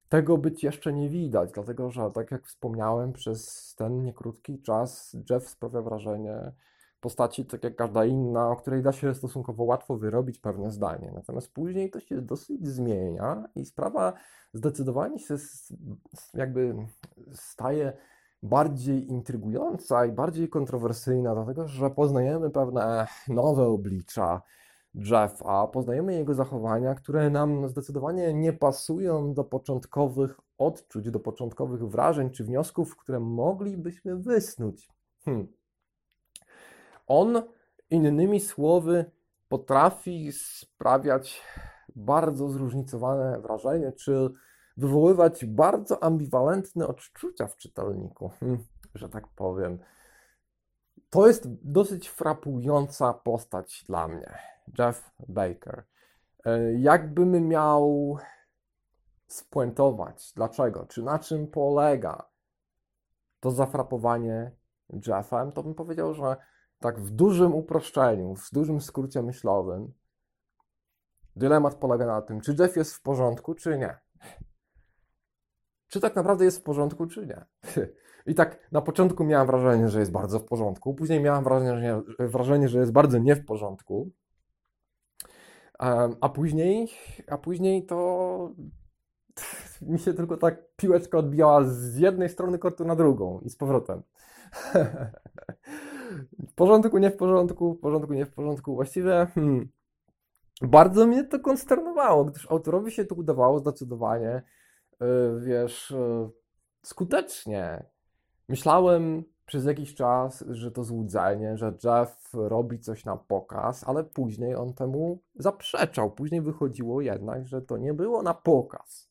tego być jeszcze nie widać, dlatego że, tak jak wspomniałem, przez ten niekrótki czas Jeff sprawia wrażenie postaci, tak jak każda inna, o której da się stosunkowo łatwo wyrobić pewne zdanie. Natomiast później to się dosyć zmienia i sprawa zdecydowanie się jakby staje bardziej intrygująca i bardziej kontrowersyjna, dlatego że poznajemy pewne nowe oblicza Jeffa, poznajemy jego zachowania, które nam zdecydowanie nie pasują do początkowych odczuć, do początkowych wrażeń czy wniosków, które moglibyśmy wysnuć. Hmm. On, innymi słowy, potrafi sprawiać bardzo zróżnicowane wrażenie, czy wywoływać bardzo ambiwalentne odczucia w czytelniku, hmm, że tak powiem. To jest dosyć frapująca postać dla mnie, Jeff Baker. E, jakbym miał spuentować, dlaczego, czy na czym polega to zafrapowanie Jeffem, to bym powiedział, że tak w dużym uproszczeniu, w dużym skrócie myślowym, dylemat polega na tym, czy Jeff jest w porządku, czy nie. Czy tak naprawdę jest w porządku, czy nie. I tak na początku miałem wrażenie, że jest bardzo w porządku, później miałem wrażenie, że, wrażenie, że jest bardzo nie w porządku. A później, a później to mi się tylko tak piłeczka odbijała z jednej strony kortu na drugą i z powrotem. w porządku, nie w porządku, w porządku, nie w porządku. Właściwie hmm, bardzo mnie to konsternowało, gdyż autorowi się to udawało zdecydowanie, yy, wiesz, yy, skutecznie. Myślałem przez jakiś czas, że to złudzenie, że Jeff robi coś na pokaz, ale później on temu zaprzeczał. Później wychodziło jednak, że to nie było na pokaz.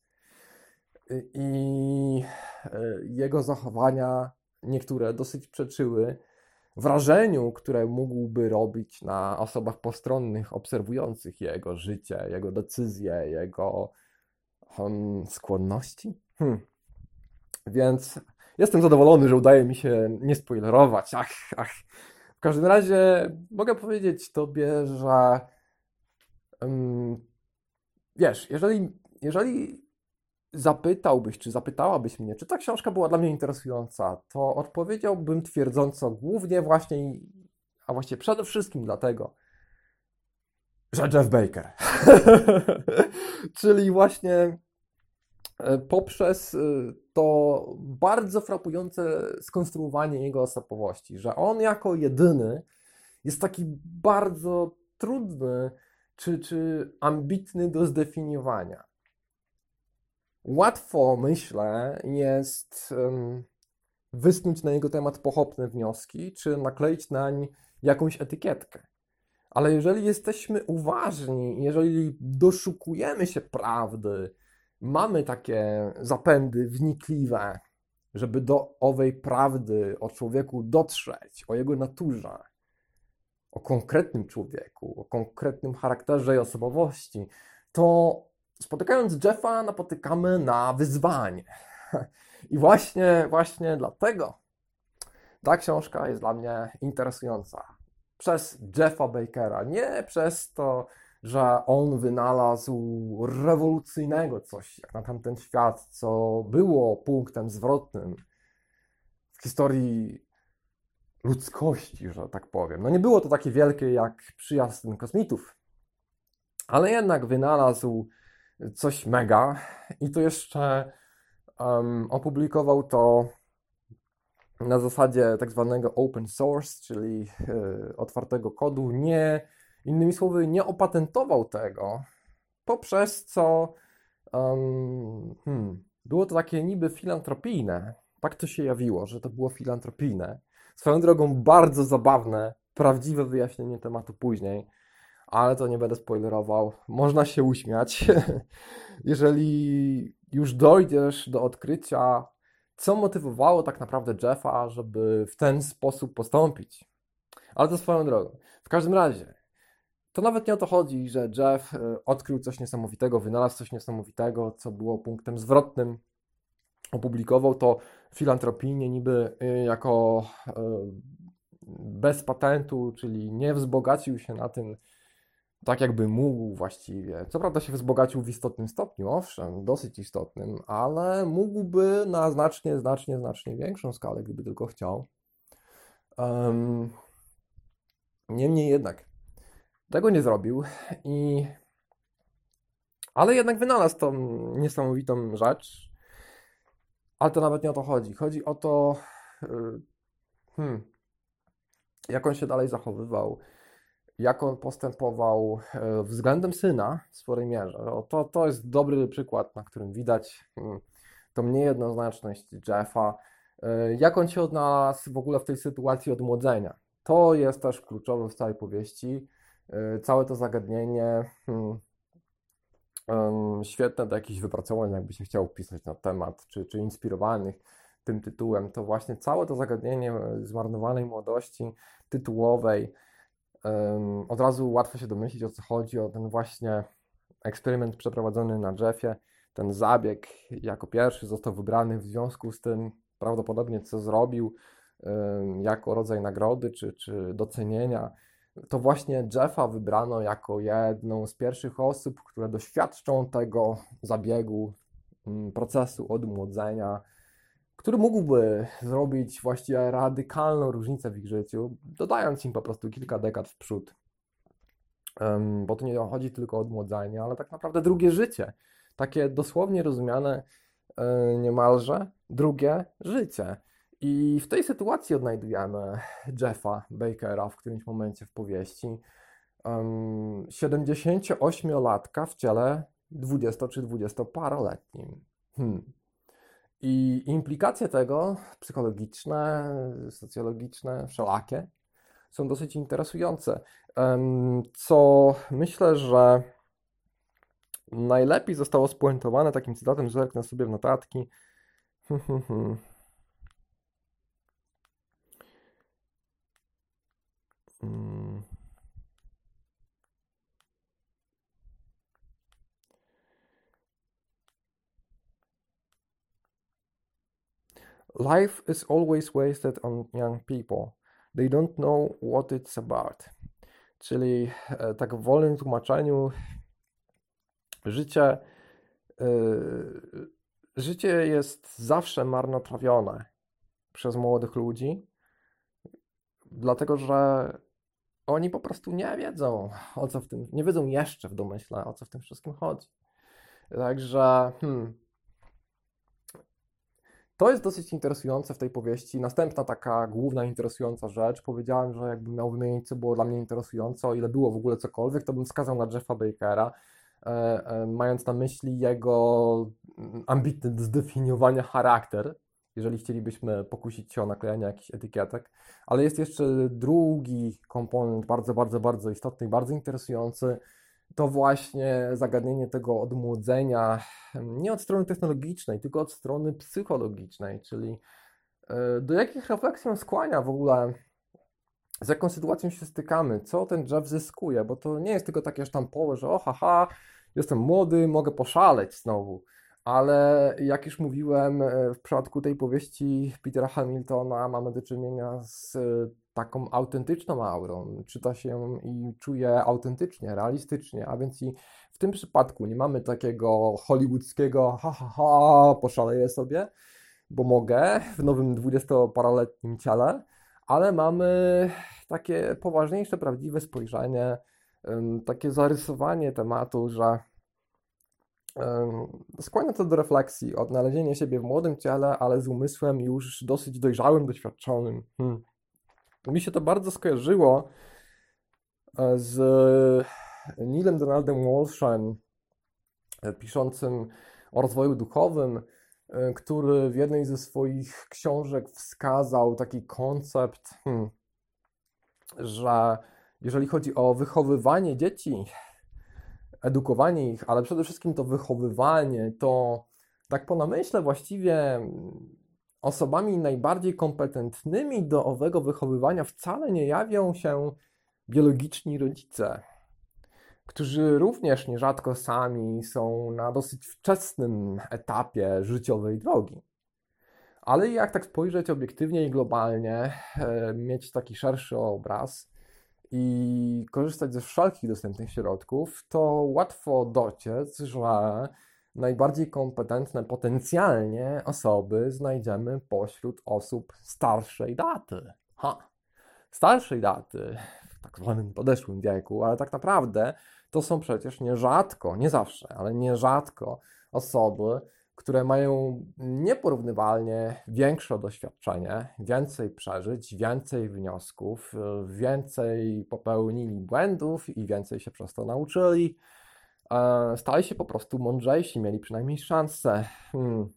I e, jego zachowania niektóre dosyć przeczyły wrażeniu, które mógłby robić na osobach postronnych, obserwujących jego życie, jego decyzje, jego um, skłonności. Hmm. Więc jestem zadowolony, że udaje mi się nie spoilerować. Ach, ach. W każdym razie mogę powiedzieć Tobie, że um, wiesz, jeżeli, jeżeli zapytałbyś, czy zapytałabyś mnie, czy ta książka była dla mnie interesująca, to odpowiedziałbym twierdząco głównie właśnie, a właściwie przede wszystkim dlatego, że Jeff Baker. Czyli właśnie e, poprzez e, to bardzo frapujące skonstruowanie jego osobowości, że on jako jedyny jest taki bardzo trudny czy, czy ambitny do zdefiniowania łatwo, myślę, jest um, wysnuć na jego temat pochopne wnioski, czy nakleić nań jakąś etykietkę. Ale jeżeli jesteśmy uważni, jeżeli doszukujemy się prawdy, mamy takie zapędy wnikliwe, żeby do owej prawdy o człowieku dotrzeć, o jego naturze, o konkretnym człowieku, o konkretnym charakterze i osobowości, to spotykając Jeffa, napotykamy na wyzwanie. I właśnie, właśnie dlatego ta książka jest dla mnie interesująca. Przez Jeffa Bakera, nie przez to, że on wynalazł rewolucyjnego coś, jak na tamten świat, co było punktem zwrotnym w historii ludzkości, że tak powiem. No nie było to takie wielkie jak przyjazd kosmitów, ale jednak wynalazł coś mega i to jeszcze um, opublikował to na zasadzie tak zwanego open source, czyli y, otwartego kodu. Nie, innymi słowy, nie opatentował tego, poprzez co um, hmm, było to takie niby filantropijne. Tak to się jawiło, że to było filantropijne. Swoją drogą bardzo zabawne, prawdziwe wyjaśnienie tematu później ale to nie będę spoilerował. Można się uśmiać. Jeżeli już dojdziesz do odkrycia, co motywowało tak naprawdę Jeffa, żeby w ten sposób postąpić. Ale to swoją drogą. W każdym razie, to nawet nie o to chodzi, że Jeff e, odkrył coś niesamowitego, wynalazł coś niesamowitego, co było punktem zwrotnym. Opublikował to filantropijnie, niby e, jako e, bez patentu, czyli nie wzbogacił się na tym, tak jakby mógł właściwie. Co prawda się wzbogacił w istotnym stopniu, owszem, dosyć istotnym, ale mógłby na znacznie, znacznie, znacznie większą skalę, gdyby tylko chciał. Um, Niemniej jednak tego nie zrobił i ale jednak wynalazł tą niesamowitą rzecz. Ale to nawet nie o to chodzi. Chodzi o to, y, hmm, jak on się dalej zachowywał, jak on postępował e, względem syna w sporej mierze. To, to jest dobry przykład, na którym widać hmm, tą niejednoznaczność Jeffa, e, jak on się odnalazł w ogóle w tej sytuacji odmłodzenia. To jest też kluczowe w całej powieści. E, całe to zagadnienie, hmm, świetne do jakichś wypracowań, jakby się chciał pisać na temat, czy, czy inspirowanych tym tytułem, to właśnie całe to zagadnienie zmarnowanej młodości tytułowej, od razu łatwo się domyślić o co chodzi, o ten właśnie eksperyment przeprowadzony na Jeffie, ten zabieg jako pierwszy został wybrany w związku z tym prawdopodobnie co zrobił jako rodzaj nagrody czy, czy docenienia to właśnie Jeffa wybrano jako jedną z pierwszych osób, które doświadczą tego zabiegu, mm, procesu odmłodzenia, który mógłby zrobić właściwie radykalną różnicę w ich życiu, dodając im po prostu kilka dekad w przód. Bo to nie chodzi tylko o odmłodzenie, ale tak naprawdę drugie życie. Takie dosłownie rozumiane e, niemalże drugie życie. I w tej sytuacji odnajdujemy Jeffa Bakera w którymś momencie w powieści. Um, 78-latka w ciele 20 czy 20-paroletnim. Hmm. I implikacje tego, psychologiczne, socjologiczne, wszelakie, są dosyć interesujące. Co myślę, że najlepiej zostało spuentowane takim cytatem, zerknę sobie w notatki. Life is always wasted on young people. They don't know what it's about. Czyli e, tak w wolnym tłumaczeniu życie, e, życie jest zawsze marnotrawione przez młodych ludzi, dlatego że oni po prostu nie wiedzą, o co w tym, nie wiedzą jeszcze w domyśle, o co w tym wszystkim chodzi. Także, hmm, to jest dosyć interesujące w tej powieści. Następna taka główna interesująca rzecz. Powiedziałem, że jakbym miał wymienić, co było dla mnie interesujące, o ile było w ogóle cokolwiek, to bym wskazał na Jeffa Bakera, e, e, mając na myśli jego ambitny zdefiniowania charakter jeżeli chcielibyśmy pokusić się o naklejanie jakichś etykietek. Ale jest jeszcze drugi komponent, bardzo, bardzo, bardzo istotny i bardzo interesujący. To właśnie zagadnienie tego odmłodzenia nie od strony technologicznej, tylko od strony psychologicznej, czyli e, do jakich refleksji skłania w ogóle, z jaką sytuacją się stykamy, co ten Jeff zyskuje, bo to nie jest tylko takie sztampowe, że o haha, jestem młody, mogę poszaleć znowu ale jak już mówiłem, e, w przypadku tej powieści Petera Hamiltona mamy do czynienia z e, taką autentyczną aurą. Czyta się i czuje autentycznie, realistycznie, a więc i w tym przypadku nie mamy takiego hollywoodzkiego ha ha ha, poszaleję sobie, bo mogę w nowym dwudziestoparoletnim ciele, ale mamy takie poważniejsze, prawdziwe spojrzenie, takie zarysowanie tematu, że skłania to do refleksji, odnalezienie siebie w młodym ciele, ale z umysłem już dosyć dojrzałym, doświadczonym. Hmm. Mi się to bardzo skojarzyło e, z Nilem Donaldem Walshem, e, piszącym o rozwoju duchowym, e, który w jednej ze swoich książek wskazał taki koncept, hmm, że jeżeli chodzi o wychowywanie dzieci, edukowanie ich, ale przede wszystkim to wychowywanie, to tak po namyśle właściwie osobami najbardziej kompetentnymi do owego wychowywania wcale nie jawią się biologiczni rodzice, którzy również nierzadko sami są na dosyć wczesnym etapie życiowej drogi. Ale jak tak spojrzeć obiektywnie i globalnie, e, mieć taki szerszy obraz, i korzystać ze wszelkich dostępnych środków, to łatwo dociec, że najbardziej kompetentne potencjalnie osoby znajdziemy pośród osób starszej daty. Ha! Starszej daty, tak tak zwanym podeszłym wieku, ale tak naprawdę to są przecież nierzadko, nie zawsze, ale nierzadko osoby, które mają nieporównywalnie większe doświadczenie, więcej przeżyć, więcej wniosków, więcej popełnili błędów i więcej się przez to nauczyli. E, stali się po prostu mądrzejsi, mieli przynajmniej szansę. Hmm.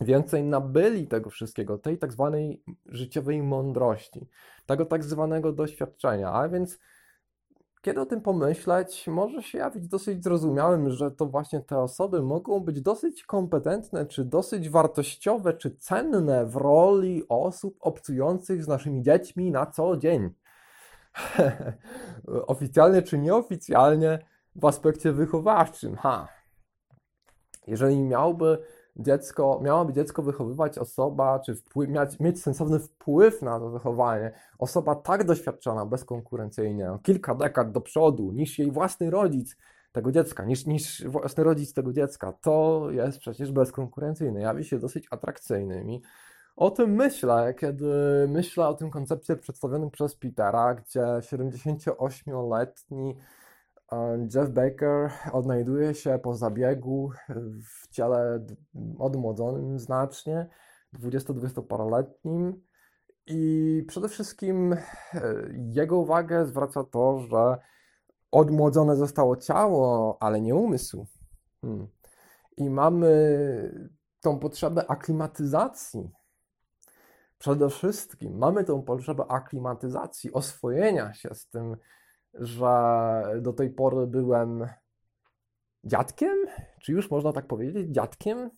Więcej nabyli tego wszystkiego, tej tak zwanej życiowej mądrości, tego tak zwanego doświadczenia. A więc kiedy o tym pomyśleć, może się jawić dosyć zrozumiałym, że to właśnie te osoby mogą być dosyć kompetentne, czy dosyć wartościowe, czy cenne w roli osób obcujących z naszymi dziećmi na co dzień. Oficjalnie czy nieoficjalnie w aspekcie wychowawczym. Ha. Jeżeli miałby dziecko, miałaby dziecko wychowywać osoba, czy wpływ, mieć, sensowny wpływ na to wychowanie, osoba tak doświadczona bezkonkurencyjnie, o kilka dekad do przodu, niż jej własny rodzic tego dziecka, niż, niż własny rodzic tego dziecka, to jest przecież bezkonkurencyjny, jawi się dosyć atrakcyjnymi. O tym myślę, kiedy myślę o tym koncepcie przedstawionym przez Petera, gdzie 78-letni Jeff Baker odnajduje się po zabiegu w ciele odmłodzonym znacznie, 20-20-paroletnim i przede wszystkim e, jego uwagę zwraca to, że odmłodzone zostało ciało, ale nie umysł. Hmm. I mamy tą potrzebę aklimatyzacji. Przede wszystkim mamy tą potrzebę aklimatyzacji, oswojenia się z tym, że do tej pory byłem dziadkiem, czy już można tak powiedzieć, dziadkiem,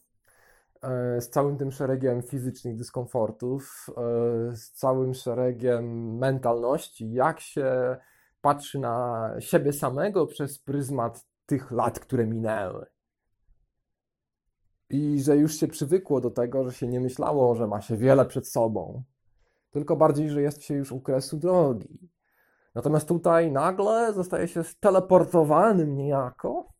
e, z całym tym szeregiem fizycznych dyskomfortów, e, z całym szeregiem mentalności, jak się patrzy na siebie samego przez pryzmat tych lat, które minęły. I że już się przywykło do tego, że się nie myślało, że ma się wiele przed sobą, tylko bardziej, że jest się już u kresu drogi. Natomiast tutaj nagle zostaje się steleportowanym niejako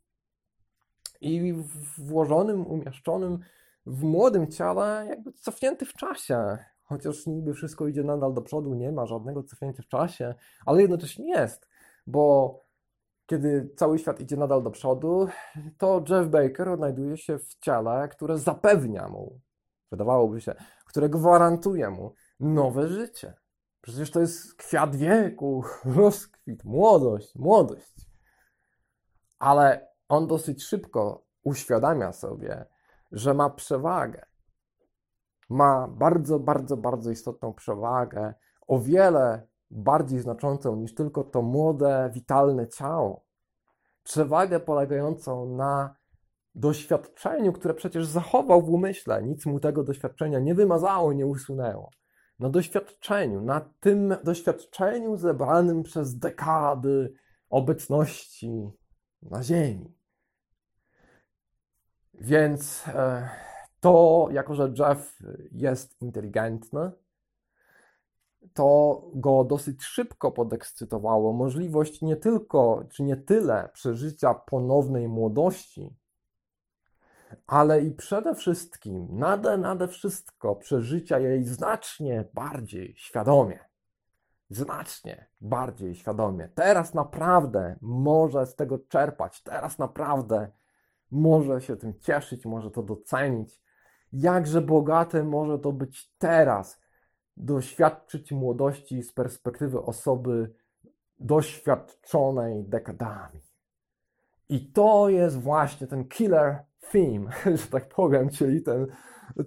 i włożonym, umieszczonym w młodym ciele, jakby cofnięty w czasie. Chociaż niby wszystko idzie nadal do przodu, nie ma żadnego cofnięcia w czasie, ale jednocześnie jest, bo kiedy cały świat idzie nadal do przodu, to Jeff Baker odnajduje się w ciele, które zapewnia mu, wydawałoby się, które gwarantuje mu nowe życie. Przecież to jest kwiat wieku, rozkwit, młodość, młodość. Ale on dosyć szybko uświadamia sobie, że ma przewagę. Ma bardzo, bardzo, bardzo istotną przewagę, o wiele bardziej znaczącą niż tylko to młode, witalne ciało. Przewagę polegającą na doświadczeniu, które przecież zachował w umyśle, nic mu tego doświadczenia nie wymazało, nie usunęło na doświadczeniu, na tym doświadczeniu zebranym przez dekady obecności na Ziemi. Więc e, to, jako że Jeff jest inteligentny, to go dosyć szybko podekscytowało możliwość nie tylko, czy nie tyle przeżycia ponownej młodości, ale i przede wszystkim, nade, nade wszystko, przeżycia jej znacznie bardziej świadomie. Znacznie bardziej świadomie. Teraz naprawdę może z tego czerpać, teraz naprawdę może się tym cieszyć, może to docenić. Jakże bogate może to być teraz, doświadczyć młodości z perspektywy osoby doświadczonej dekadami. I to jest właśnie ten killer theme, że tak powiem, czyli ten,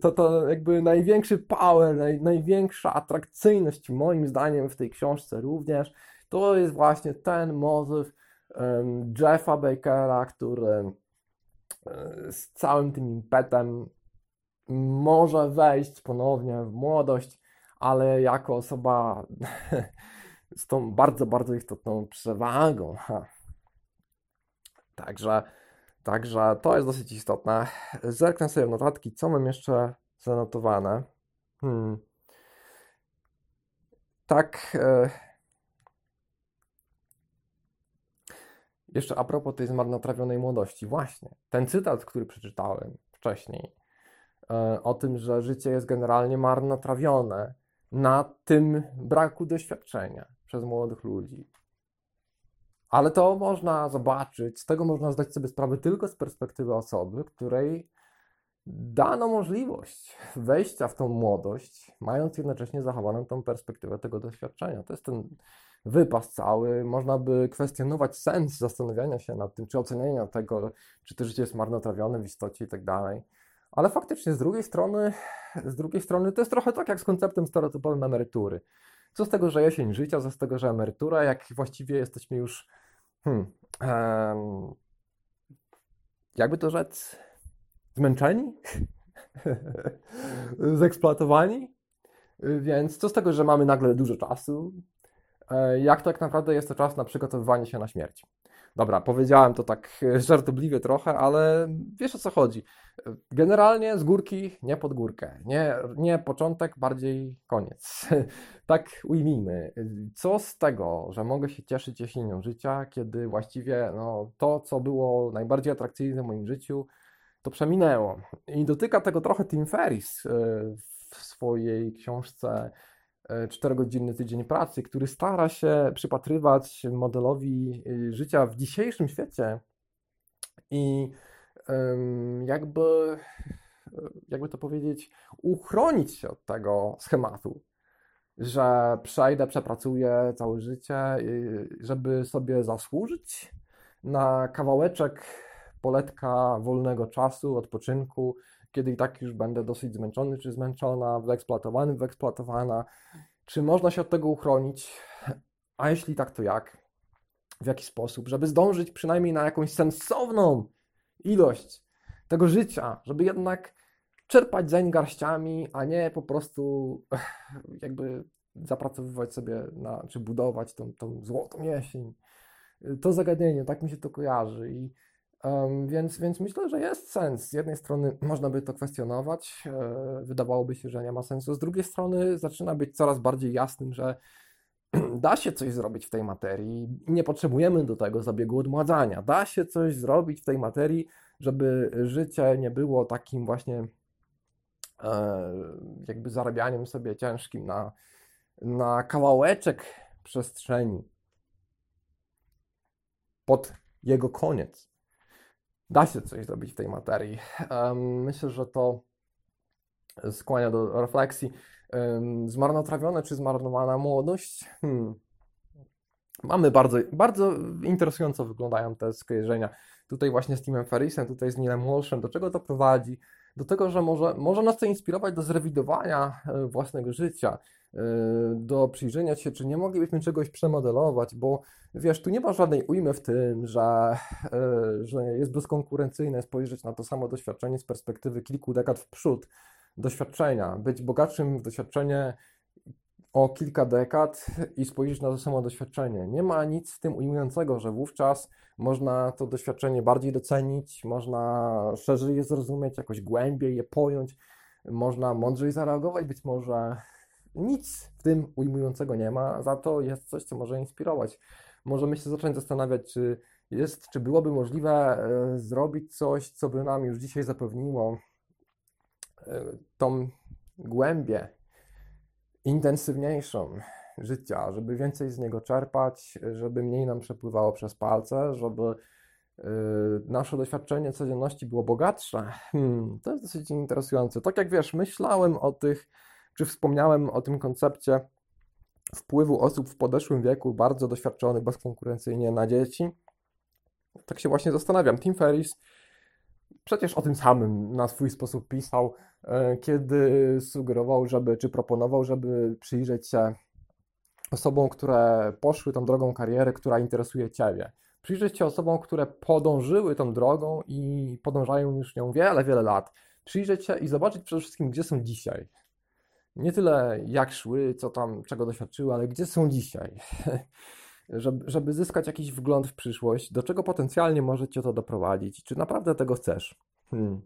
to, to jakby największy power, naj, największa atrakcyjność moim zdaniem w tej książce również, to jest właśnie ten motyw um, Jeffa Bakera, który um, z całym tym impetem może wejść ponownie w młodość, ale jako osoba z tą bardzo, bardzo istotną przewagą. Także Także to jest dosyć istotne. Zerknę sobie w notatki, co mam jeszcze zanotowane. Hmm. Tak. E... Jeszcze a propos tej zmarnotrawionej młodości. Właśnie, ten cytat, który przeczytałem wcześniej, e, o tym, że życie jest generalnie marnotrawione, na tym braku doświadczenia przez młodych ludzi. Ale to można zobaczyć, z tego można zdać sobie sprawę tylko z perspektywy osoby, której dano możliwość wejścia w tą młodość, mając jednocześnie zachowaną tą perspektywę tego doświadczenia. To jest ten wypas cały. Można by kwestionować sens zastanawiania się nad tym, czy oceniania tego, czy to życie jest marnotrawione w istocie i tak dalej. Ale faktycznie z drugiej strony, z drugiej strony to jest trochę tak jak z konceptem stereotypowym emerytury. Co z tego, że jesień życia, co z tego, że emerytura, jak właściwie jesteśmy już, hmm, um, jakby to rzec, zmęczeni, zeksploatowani. Więc co z tego, że mamy nagle dużo czasu, e, jak tak naprawdę jest to czas na przygotowywanie się na śmierć. Dobra, powiedziałem to tak żartobliwie trochę, ale wiesz o co chodzi. Generalnie z górki, nie pod górkę. Nie, nie początek, bardziej koniec. tak ujmijmy. Co z tego, że mogę się cieszyć jesienią życia, kiedy właściwie no, to, co było najbardziej atrakcyjne w moim życiu, to przeminęło. I dotyka tego trochę Tim Ferris e, w swojej książce e, Czterogodzinny tydzień pracy, który stara się przypatrywać modelowi e, życia w dzisiejszym świecie. I jakby, jakby to powiedzieć, uchronić się od tego schematu, że przejdę, przepracuję całe życie, żeby sobie zasłużyć na kawałeczek poletka wolnego czasu, odpoczynku, kiedy i tak już będę dosyć zmęczony czy zmęczona, wyeksploatowany, wyeksploatowana. Czy można się od tego uchronić? A jeśli tak, to jak? W jaki sposób? Żeby zdążyć przynajmniej na jakąś sensowną ilość tego życia, żeby jednak czerpać zeń garściami, a nie po prostu jakby zapracowywać sobie na, czy budować tą, tą złotą jesień. To zagadnienie, tak mi się to kojarzy i Um, więc, więc myślę, że jest sens. Z jednej strony można by to kwestionować, e, wydawałoby się, że nie ma sensu. Z drugiej strony zaczyna być coraz bardziej jasnym, że da się coś zrobić w tej materii. Nie potrzebujemy do tego zabiegu odmładzania. Da się coś zrobić w tej materii, żeby życie nie było takim właśnie e, jakby zarabianiem sobie ciężkim na, na kawałeczek przestrzeni pod jego koniec da się coś zrobić w tej materii. Myślę, że to skłania do refleksji. Zmarnotrawione czy zmarnowana młodość? Hmm. Mamy bardzo, bardzo interesująco wyglądają te skojarzenia. Tutaj właśnie z Timem Ferrisem, tutaj z Nilem Walshem. Do czego to prowadzi? Do tego, że może, może nas to inspirować do zrewidowania e, własnego życia, do przyjrzenia się, czy nie moglibyśmy czegoś przemodelować, bo wiesz, tu nie ma żadnej ujmy w tym, że, e, że jest bezkonkurencyjne spojrzeć na to samo doświadczenie z perspektywy kilku dekad w przód doświadczenia, być bogatszym w doświadczenie o kilka dekad i spojrzeć na to samo doświadczenie. Nie ma nic w tym ujmującego, że wówczas można to doświadczenie bardziej docenić, można szerzej je zrozumieć, jakoś głębiej je pojąć, można mądrzej zareagować, być może nic w tym ujmującego nie ma, za to jest coś, co może inspirować. Możemy się zacząć zastanawiać, czy jest, czy byłoby możliwe e, zrobić coś, co by nam już dzisiaj zapewniło e, tą głębię intensywniejszą życia, żeby więcej z niego czerpać, żeby mniej nam przepływało przez palce, żeby y, nasze doświadczenie codzienności było bogatsze. Hmm, to jest dosyć interesujące. Tak jak wiesz, myślałem o tych, czy wspomniałem o tym koncepcie wpływu osób w podeszłym wieku, bardzo doświadczonych bezkonkurencyjnie na dzieci. Tak się właśnie zastanawiam. Tim Ferris przecież o tym samym na swój sposób pisał, e, kiedy sugerował, żeby, czy proponował, żeby przyjrzeć się osobom, które poszły tą drogą kariery, która interesuje Ciebie. Przyjrzeć się osobom, które podążyły tą drogą i podążają już nią wiele, wiele lat. Przyjrzeć się i zobaczyć przede wszystkim, gdzie są dzisiaj. Nie tyle jak szły, co tam, czego doświadczyły, ale gdzie są dzisiaj. żeby, żeby zyskać jakiś wgląd w przyszłość, do czego potencjalnie może Cię to doprowadzić, czy naprawdę tego chcesz. Hmm.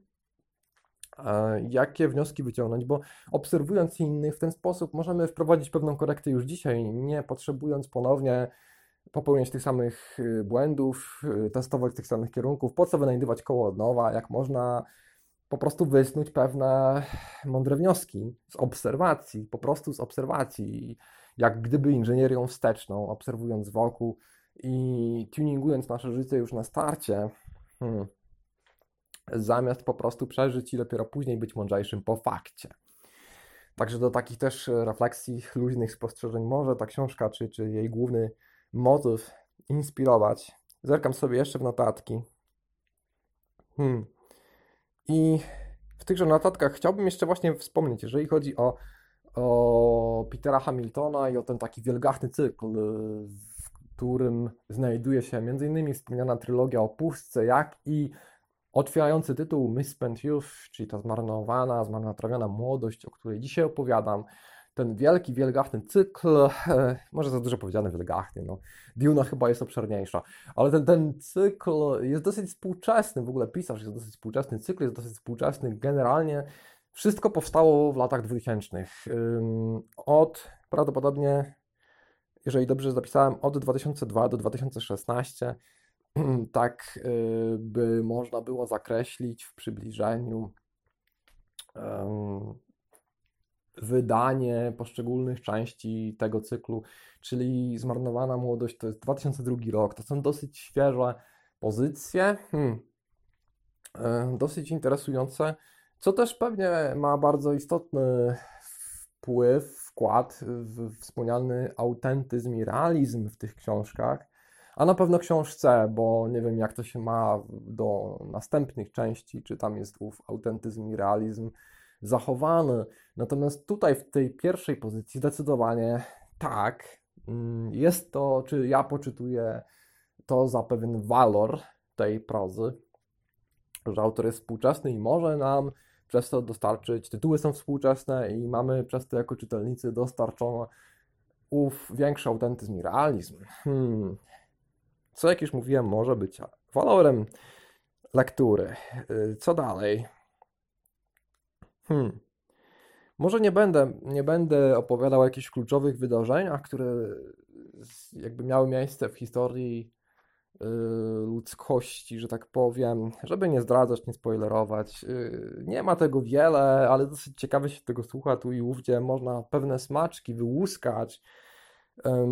Jakie wnioski wyciągnąć? Bo obserwując innych w ten sposób możemy wprowadzić pewną korektę już dzisiaj, nie potrzebując ponownie popełniać tych samych y, błędów, y, testować tych samych kierunków. Po co wynajdywać koło od nowa, jak można po prostu wysnuć pewne mądre wnioski z obserwacji, po prostu z obserwacji, jak gdyby inżynierią wsteczną, obserwując wokół i tuningując nasze życie już na starcie, hmm, zamiast po prostu przeżyć i dopiero później być mądrzejszym po fakcie. Także do takich też refleksji, luźnych spostrzeżeń może ta książka, czy, czy jej główny motyw inspirować. Zerkam sobie jeszcze w notatki. Hmm. I w tychże notatkach chciałbym jeszcze właśnie wspomnieć, jeżeli chodzi o, o Petera Hamiltona i o ten taki wielgachny cykl, w którym znajduje się m.in. wspomniana trylogia o pustce, jak i otwierający tytuł Misspent Youth, czyli ta zmarnowana, zmarnotrawiona młodość, o której dzisiaj opowiadam, ten wielki, wielgachny cykl, e, może za dużo powiedziane wielgachny, no, Duna chyba jest obszerniejsza, ale ten, ten cykl jest dosyć współczesny, w ogóle pisarz jest dosyć współczesny, cykl jest dosyć współczesny, generalnie wszystko powstało w latach 2000. Od prawdopodobnie, jeżeli dobrze zapisałem, od 2002 do 2016, tak y, by można było zakreślić w przybliżeniu wydanie poszczególnych części tego cyklu, czyli Zmarnowana Młodość to jest 2002 rok. To są dosyć świeże pozycje, hmm. E, dosyć interesujące, co też pewnie ma bardzo istotny wpływ, wkład w wspomniany autentyzm i realizm w tych książkach, a na pewno książce, bo nie wiem jak to się ma do następnych części, czy tam jest ów autentyzm i realizm zachowany. Natomiast tutaj w tej pierwszej pozycji zdecydowanie tak, mm, jest to, czy ja poczytuję to za pewien walor tej prozy, że autor jest współczesny i może nam przez to dostarczyć, tytuły są współczesne i mamy przez to jako czytelnicy dostarczone ów większy autentyzm i realizm. Hmm. Co jak już mówiłem, może być walorem lektury. Y, co dalej? Hmm. Może nie będę, nie będę opowiadał o jakichś kluczowych wydarzeniach, które jakby miały miejsce w historii yy, ludzkości, że tak powiem, żeby nie zdradzać, nie spoilerować. Yy, nie ma tego wiele, ale dosyć ciekawe się tego słucha tu i ówdzie. Można pewne smaczki wyłuskać.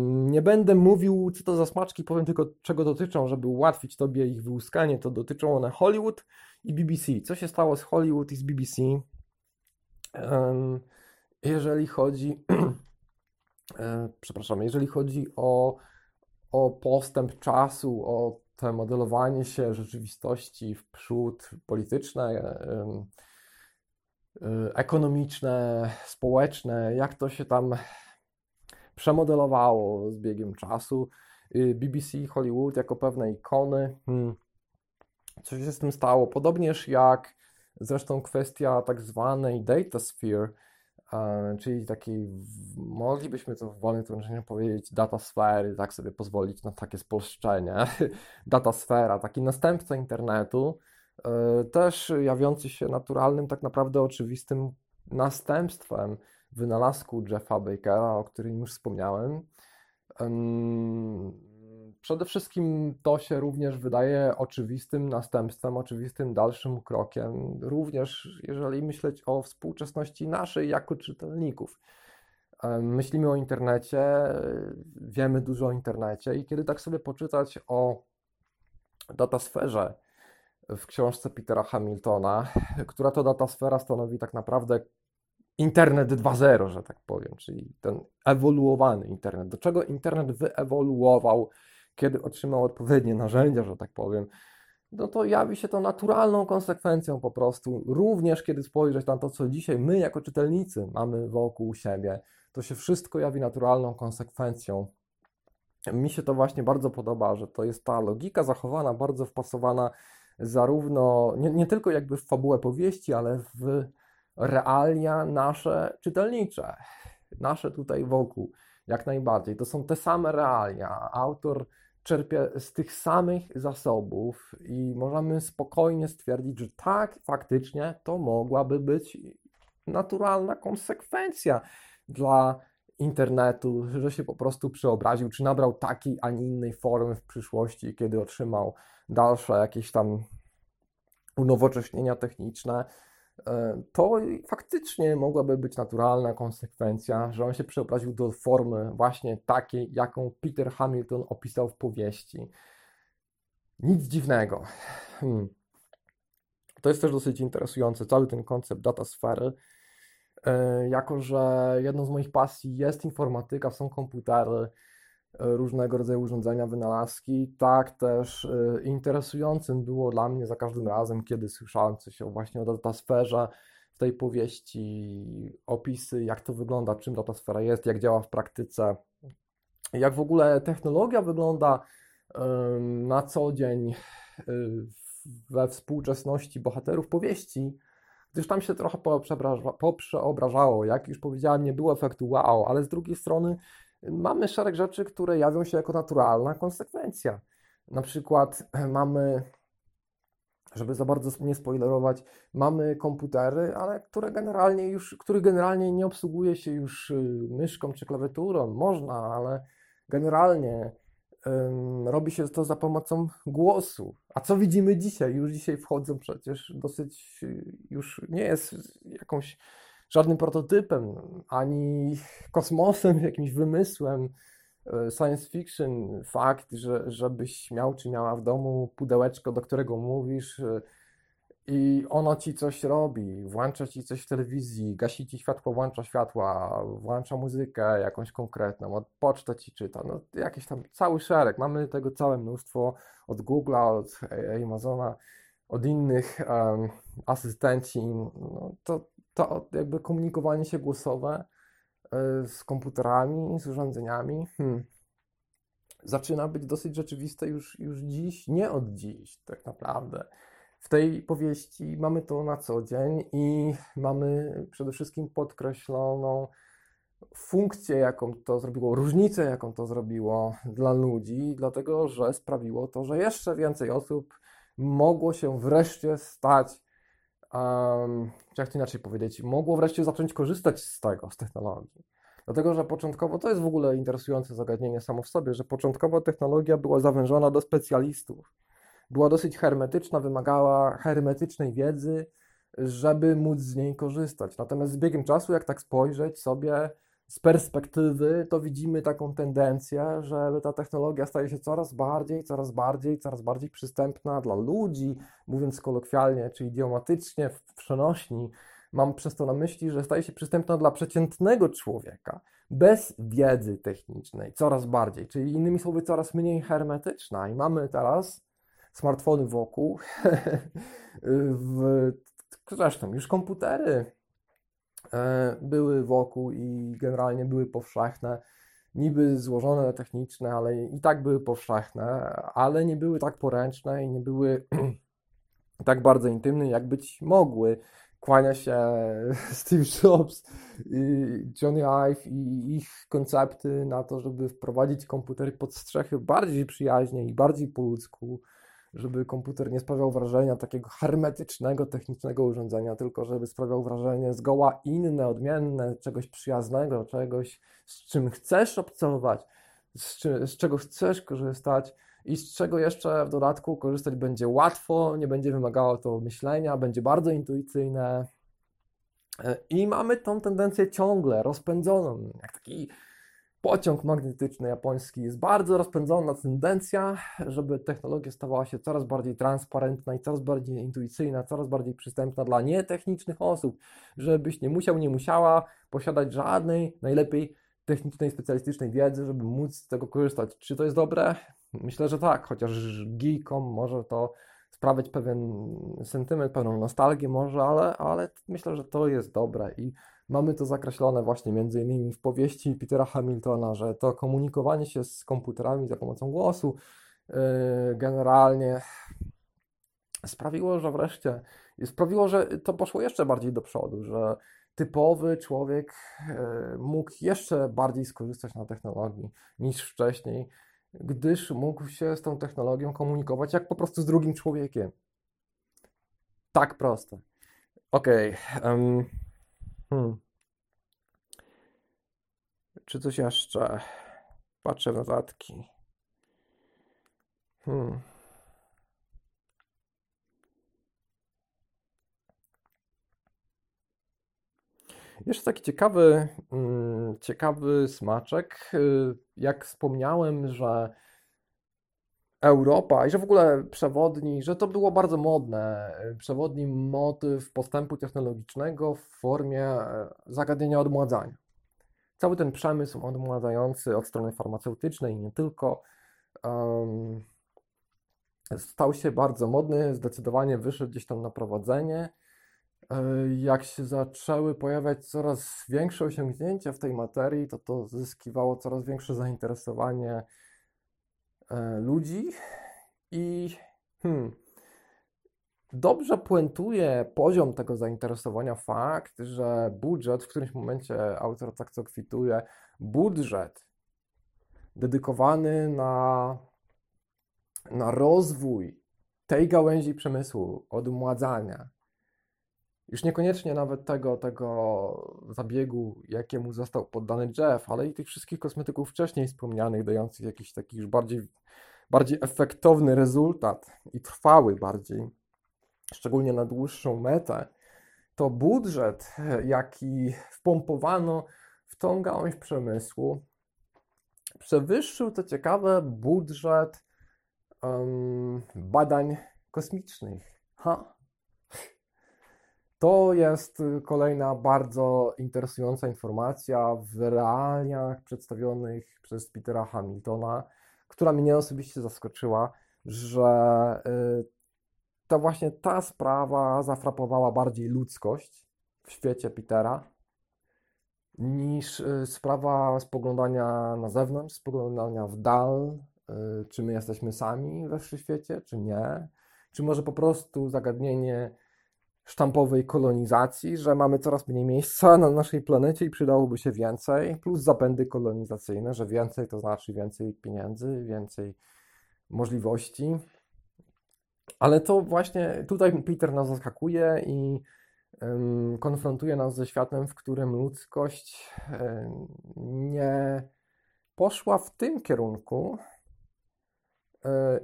Nie będę mówił, co to za smaczki, powiem tylko, czego dotyczą, żeby ułatwić Tobie ich wyłuskanie. To dotyczą one Hollywood i BBC. Co się stało z Hollywood i z BBC? Jeżeli chodzi, e, przepraszam, jeżeli chodzi o, o postęp czasu, o te modelowanie się rzeczywistości w przód polityczne, e, ekonomiczne, społeczne, jak to się tam przemodelowało z biegiem czasu. Y, BBC Hollywood jako pewne ikony. Hmm, co się z tym stało? Podobnież jak Zresztą kwestia tak zwanej data sphere, czyli takiej, moglibyśmy to w wolnym tłumaczeniu powiedzieć, data sfery, tak sobie pozwolić na takie spolszczenie. data sfera, taki następca internetu, e, też jawiący się naturalnym, tak naprawdę oczywistym następstwem wynalazku Jeffa Bakera, o którym już wspomniałem. Przede wszystkim to się również wydaje oczywistym następstwem, oczywistym dalszym krokiem, również jeżeli myśleć o współczesności naszej jako czytelników. Myślimy o internecie, wiemy dużo o internecie i kiedy tak sobie poczytać o datasferze w książce Petera Hamiltona, która to datasfera stanowi tak naprawdę internet 2.0, że tak powiem, czyli ten ewoluowany internet. Do czego internet wyewoluował kiedy otrzymał odpowiednie narzędzia, że tak powiem, no to jawi się to naturalną konsekwencją po prostu. Również kiedy spojrzeć na to, co dzisiaj my jako czytelnicy mamy wokół siebie, to się wszystko jawi naturalną konsekwencją. Mi się to właśnie bardzo podoba, że to jest ta logika zachowana, bardzo wpasowana zarówno, nie, nie tylko jakby w fabułę powieści, ale w realia nasze czytelnicze, nasze tutaj wokół, jak najbardziej. To są te same realia. Autor czerpie z tych samych zasobów i możemy spokojnie stwierdzić, że tak, faktycznie to mogłaby być naturalna konsekwencja dla internetu, że się po prostu przeobraził, czy nabrał takiej, a nie innej formy w przyszłości, kiedy otrzymał dalsze jakieś tam unowocześnienia techniczne. E, to faktycznie mogłaby być naturalna konsekwencja, że on się przeobraził do formy właśnie takiej, jaką Peter Hamilton opisał w powieści. Nic dziwnego. Hmm. To jest też dosyć interesujące, cały ten koncept datasfery, e, jako że jedną z moich pasji jest informatyka, są komputery, różnego rodzaju urządzenia, wynalazki. Tak też e, interesującym było dla mnie za każdym razem, kiedy słyszałem coś o właśnie o datasferze, w tej powieści opisy, jak to wygląda, czym datasfera jest, jak działa w praktyce, jak w ogóle technologia wygląda na co dzień e, we współczesności bohaterów powieści, gdyż tam się trochę poprzeobrażało. Jak już powiedziałem, nie było efektu wow, ale z drugiej strony mamy szereg rzeczy, które jawią się jako naturalna konsekwencja. Na przykład mamy, żeby za bardzo nie spoilerować, mamy komputery, ale które generalnie już, których generalnie nie obsługuje się już y, myszką czy klawiaturą. Można, ale generalnie um, robi się to za pomocą głosu. A co widzimy dzisiaj? Już dzisiaj wchodzą przecież dosyć, y, już nie jest jakąś żadnym prototypem, ani kosmosem, jakimś wymysłem e, science fiction. Fakt, że, żebyś miał czy miała w domu pudełeczko, do którego mówisz e, i ono ci coś robi, włącza ci coś w telewizji, gasi ci światło, włącza światła, włącza muzykę jakąś konkretną, pocztę ci czyta, no jakiś tam cały szereg. Mamy tego całe mnóstwo od Google'a, od Amazona, od innych um, asystenci. No, to to jakby komunikowanie się głosowe e, z komputerami, z urządzeniami hmm, zaczyna być dosyć rzeczywiste już, już dziś, nie od dziś tak naprawdę. W tej powieści mamy to na co dzień i mamy przede wszystkim podkreśloną funkcję, jaką to zrobiło, różnicę, jaką to zrobiło dla ludzi, dlatego że sprawiło to, że jeszcze więcej osób mogło się wreszcie stać um, jak to inaczej powiedzieć, mogło wreszcie zacząć korzystać z tego, z technologii. Dlatego, że początkowo to jest w ogóle interesujące zagadnienie samo w sobie, że początkowo technologia była zawężona do specjalistów. Była dosyć hermetyczna, wymagała hermetycznej wiedzy, żeby móc z niej korzystać. Natomiast z biegiem czasu, jak tak spojrzeć sobie z perspektywy, to widzimy taką tendencję, że ta technologia staje się coraz bardziej, coraz bardziej, coraz bardziej przystępna dla ludzi, mówiąc kolokwialnie czy idiomatycznie w przenośni. Mam przez to na myśli, że staje się przystępna dla przeciętnego człowieka, bez wiedzy technicznej, coraz bardziej, czyli innymi słowy, coraz mniej hermetyczna. I mamy teraz smartfony wokół, w, zresztą już komputery były wokół i generalnie były powszechne. Niby złożone, techniczne, ale i tak były powszechne, ale nie były tak poręczne i nie były tak bardzo intymne, jak być mogły. Kłania się Steve Jobs, Johnny Ive i ich koncepty na to, żeby wprowadzić komputery pod strzechy bardziej przyjaźnie i bardziej po ludzku żeby komputer nie sprawiał wrażenia takiego hermetycznego, technicznego urządzenia, tylko żeby sprawiał wrażenie zgoła inne, odmienne, czegoś przyjaznego, czegoś, z czym chcesz obcować, z, czy, z czego chcesz korzystać i z czego jeszcze w dodatku korzystać będzie łatwo, nie będzie wymagało to myślenia, będzie bardzo intuicyjne. E, I mamy tą tendencję ciągle rozpędzoną, jak taki pociąg magnetyczny japoński jest bardzo rozpędzona tendencja, żeby technologia stawała się coraz bardziej transparentna i coraz bardziej intuicyjna, coraz bardziej przystępna dla nietechnicznych osób, żebyś nie musiał, nie musiała posiadać żadnej, najlepiej technicznej, specjalistycznej wiedzy, żeby móc z tego korzystać. Czy to jest dobre? Myślę, że tak, chociaż geekom może to sprawiać pewien sentyment, pewną nostalgię może, ale, ale myślę, że to jest dobre i Mamy to zakreślone właśnie między innymi w powieści Petera Hamiltona, że to komunikowanie się z komputerami za pomocą głosu yy, generalnie sprawiło, że wreszcie sprawiło, że to poszło jeszcze bardziej do przodu, że typowy człowiek yy, mógł jeszcze bardziej skorzystać na technologii niż wcześniej, gdyż mógł się z tą technologią komunikować jak po prostu z drugim człowiekiem. Tak proste. Okej. Okay, um, Hmm. Czy coś jeszcze? Patrzę w notatki. Hmm. Jeszcze taki ciekawy, mm, ciekawy smaczek. Y, jak wspomniałem, że Europa i że w ogóle przewodni, że to było bardzo modne. Przewodni motyw postępu technologicznego w formie e, zagadnienia odmładzania. Cały ten przemysł odmładzający od strony farmaceutycznej i nie tylko em, stał się bardzo modny, zdecydowanie wyszedł gdzieś tam na prowadzenie. E, Jak się zaczęły pojawiać coraz większe osiągnięcia w tej materii, to to zyskiwało coraz większe zainteresowanie ludzi i hmm, dobrze puentuje poziom tego zainteresowania fakt, że budżet, w którymś momencie autor tak co kwituje, budżet dedykowany na, na rozwój tej gałęzi przemysłu, odmładzania, już niekoniecznie nawet tego, tego zabiegu, jakiemu został poddany Jeff, ale i tych wszystkich kosmetyków wcześniej wspomnianych, dających jakiś taki już bardziej, bardziej efektowny rezultat i trwały bardziej, szczególnie na dłuższą metę, to budżet, jaki wpompowano w tą gałąź przemysłu, przewyższył, to ciekawe, budżet em, badań kosmicznych. Ha! To jest y, kolejna bardzo interesująca informacja w realiach przedstawionych przez Petera Hamiltona, która mnie osobiście zaskoczyła, że y, to właśnie ta sprawa zafrapowała bardziej ludzkość w świecie Petera niż y, sprawa spoglądania na zewnątrz, spoglądania w dal, czy my jesteśmy sami we wszechświecie, czy nie, czy może po prostu zagadnienie sztampowej kolonizacji, że mamy coraz mniej miejsca na naszej planecie i przydałoby się więcej, plus zapędy kolonizacyjne, że więcej to znaczy więcej pieniędzy, więcej możliwości. Ale to właśnie tutaj Peter nas zaskakuje i konfrontuje nas ze światem, w którym ludzkość nie poszła w tym kierunku,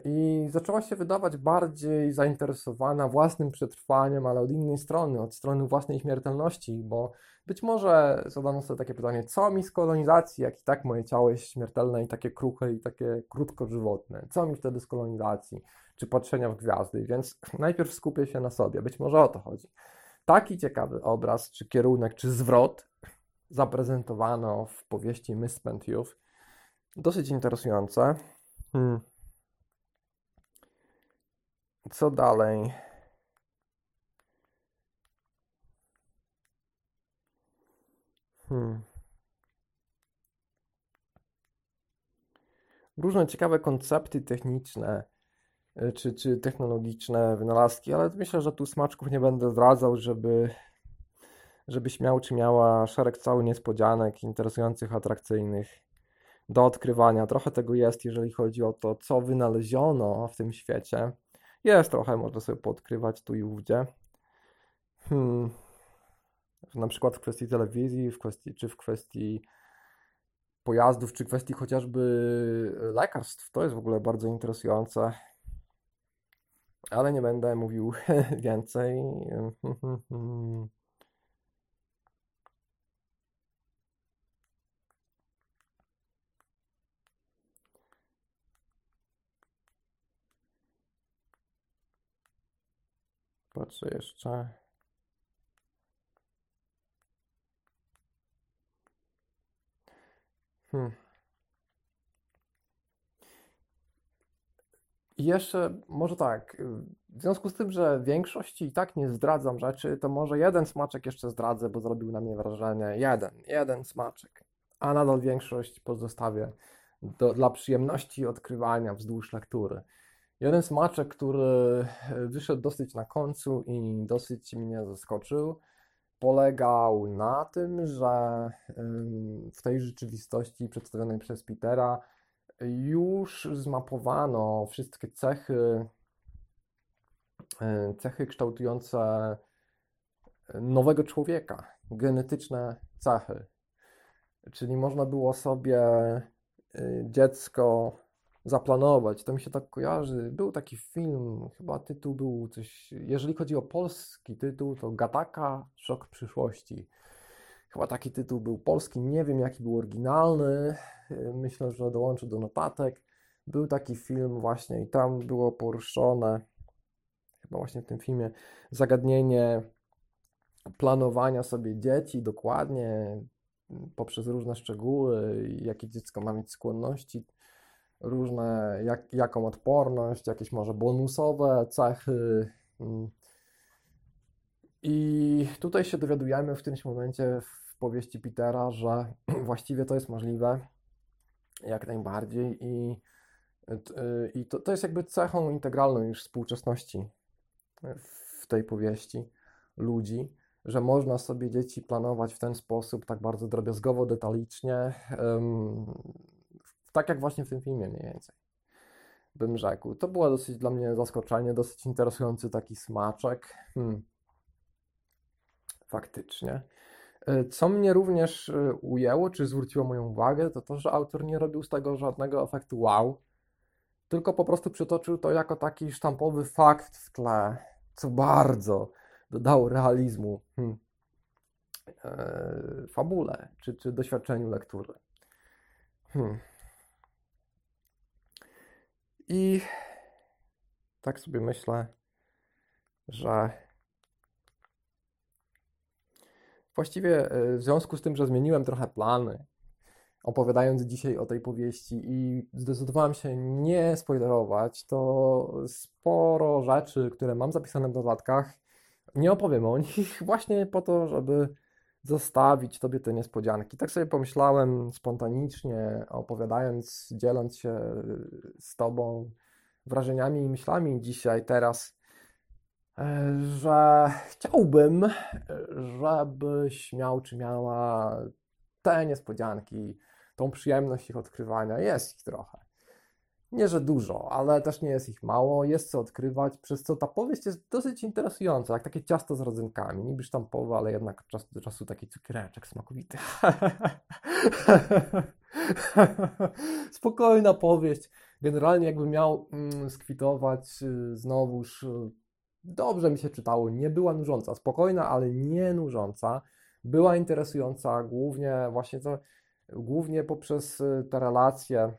I zaczęła się wydawać bardziej zainteresowana własnym przetrwaniem, ale od innej strony, od strony własnej śmiertelności, bo być może zadano sobie takie pytanie, co mi z kolonizacji, jak i tak moje ciało jest śmiertelne i takie kruche i takie krótkożywotne, co mi wtedy z kolonizacji, czy patrzenia w gwiazdy, więc najpierw skupię się na sobie, być może o to chodzi. Taki ciekawy obraz, czy kierunek, czy zwrot zaprezentowano w powieści Misspent Youth. Dosyć interesujące. Hmm. Co dalej? Hmm. Różne ciekawe koncepty techniczne y, czy, czy technologiczne wynalazki, ale myślę, że tu smaczków nie będę zdradzał, żeby, żebyś miał czy miała szereg cały niespodzianek interesujących, atrakcyjnych do odkrywania. Trochę tego jest, jeżeli chodzi o to, co wynaleziono w tym świecie. Jest trochę, można sobie podkrywać tu i ówdzie. Hmm. Na przykład w kwestii telewizji, w kwestii, czy w kwestii pojazdów, czy kwestii chociażby lekarstw. To jest w ogóle bardzo interesujące. Ale nie będę mówił więcej. Patrzę jeszcze. Hmm. Jeszcze może tak, w związku z tym, że większości i tak nie zdradzam rzeczy, to może jeden smaczek jeszcze zdradzę, bo zrobił na mnie wrażenie. Jeden, jeden smaczek. A nadal większość pozostawię do, dla przyjemności odkrywania wzdłuż lektury. Jeden smaczek, który wyszedł dosyć na końcu i dosyć mnie zaskoczył, polegał na tym, że w tej rzeczywistości przedstawionej przez Petera już zmapowano wszystkie cechy, y, cechy kształtujące nowego człowieka, genetyczne cechy. Czyli można było sobie y, dziecko zaplanować. To mi się tak kojarzy. Był taki film, chyba tytuł był coś, jeżeli chodzi o polski tytuł, to Gataka, Szok przyszłości. Chyba taki tytuł był polski, nie wiem jaki był oryginalny. Myślę, że dołączę do notatek. Był taki film właśnie i tam było poruszone, chyba właśnie w tym filmie, zagadnienie planowania sobie dzieci dokładnie poprzez różne szczegóły, jakie dziecko ma mieć skłonności, różne, jak, jaką odporność, jakieś może bonusowe cechy. I tutaj się dowiadujemy w którymś momencie w powieści Petera, że właściwie to jest możliwe jak najbardziej i, i to, to jest jakby cechą integralną już współczesności w tej powieści ludzi, że można sobie dzieci planować w ten sposób, tak bardzo drobiazgowo, detalicznie, um, tak jak właśnie w tym filmie mniej więcej, bym rzekł. To było dosyć dla mnie zaskoczenie, dosyć interesujący taki smaczek. Hmm. Faktycznie. E, co mnie również e, ujęło, czy zwróciło moją uwagę, to to, że autor nie robił z tego żadnego efektu wow, tylko po prostu przytoczył to jako taki sztampowy fakt w tle, co bardzo dodało realizmu hmm, e, fabule, czy, czy doświadczeniu lektury. Hmm. I tak sobie myślę, że właściwie e, w związku z tym, że zmieniłem trochę plany, opowiadając dzisiaj o tej powieści i zdecydowałem się nie spoilerować, to sporo rzeczy, które mam zapisane w notatkach, nie opowiem o nich właśnie po to, żeby zostawić Tobie te niespodzianki. Tak sobie pomyślałem spontanicznie, opowiadając, dzieląc się z Tobą wrażeniami i myślami dzisiaj, teraz, e, że chciałbym, żebyś miał czy miała te niespodzianki, tą przyjemność ich odkrywania. Jest ich trochę. Nie, że dużo, ale też nie jest ich mało, jest co odkrywać, przez co ta powieść jest dosyć interesująca, jak takie ciasto z rodzynkami, niby sztampowe, ale jednak od czasu do czasu taki cukiereczek smakowity. Spokojna powieść. Generalnie jakby miał mm, skwitować y, znowuż, y, dobrze mi się czytało, nie była nużąca, spokojna, ale nie nużąca. Była interesująca głównie właśnie to, głównie poprzez y, te relacje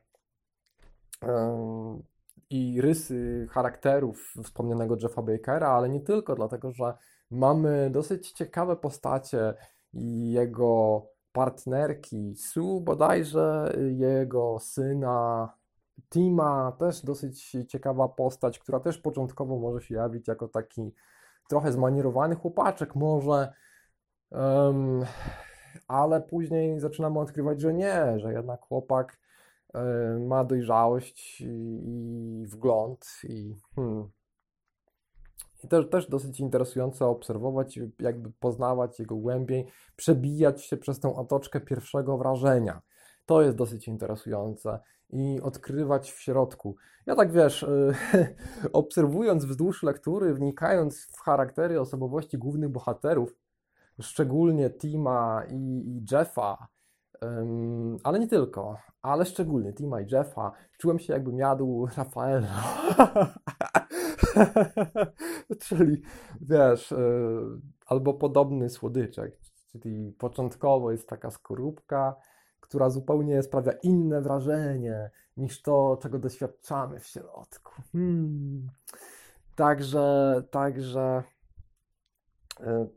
i rysy charakterów wspomnianego Jeffa Bakera, ale nie tylko, dlatego że mamy dosyć ciekawe postacie i jego partnerki. Sue bodajże, jego syna Tima, też dosyć ciekawa postać, która też początkowo może się jawić jako taki trochę zmanierowany chłopaczek może, um, ale później zaczynamy odkrywać, że nie, że jednak chłopak ma dojrzałość i, wgląd i, hmm. I też, też dosyć interesujące obserwować, jakby poznawać jego głębiej, przebijać się przez tę otoczkę pierwszego wrażenia. To jest dosyć interesujące i odkrywać w środku. Ja tak wiesz, e, obserwując wzdłuż lektury, wnikając w charaktery osobowości głównych bohaterów, szczególnie Tima i, i Jeffa, ale nie tylko, ale szczególnie Tima i Jeffa. Czułem się jakbym jadł Rafaela. Czyli wiesz, e, albo podobny słodyczek. Czyli początkowo jest taka skorupka, która zupełnie sprawia inne wrażenie niż to, czego doświadczamy w środku. Hmm. Także, także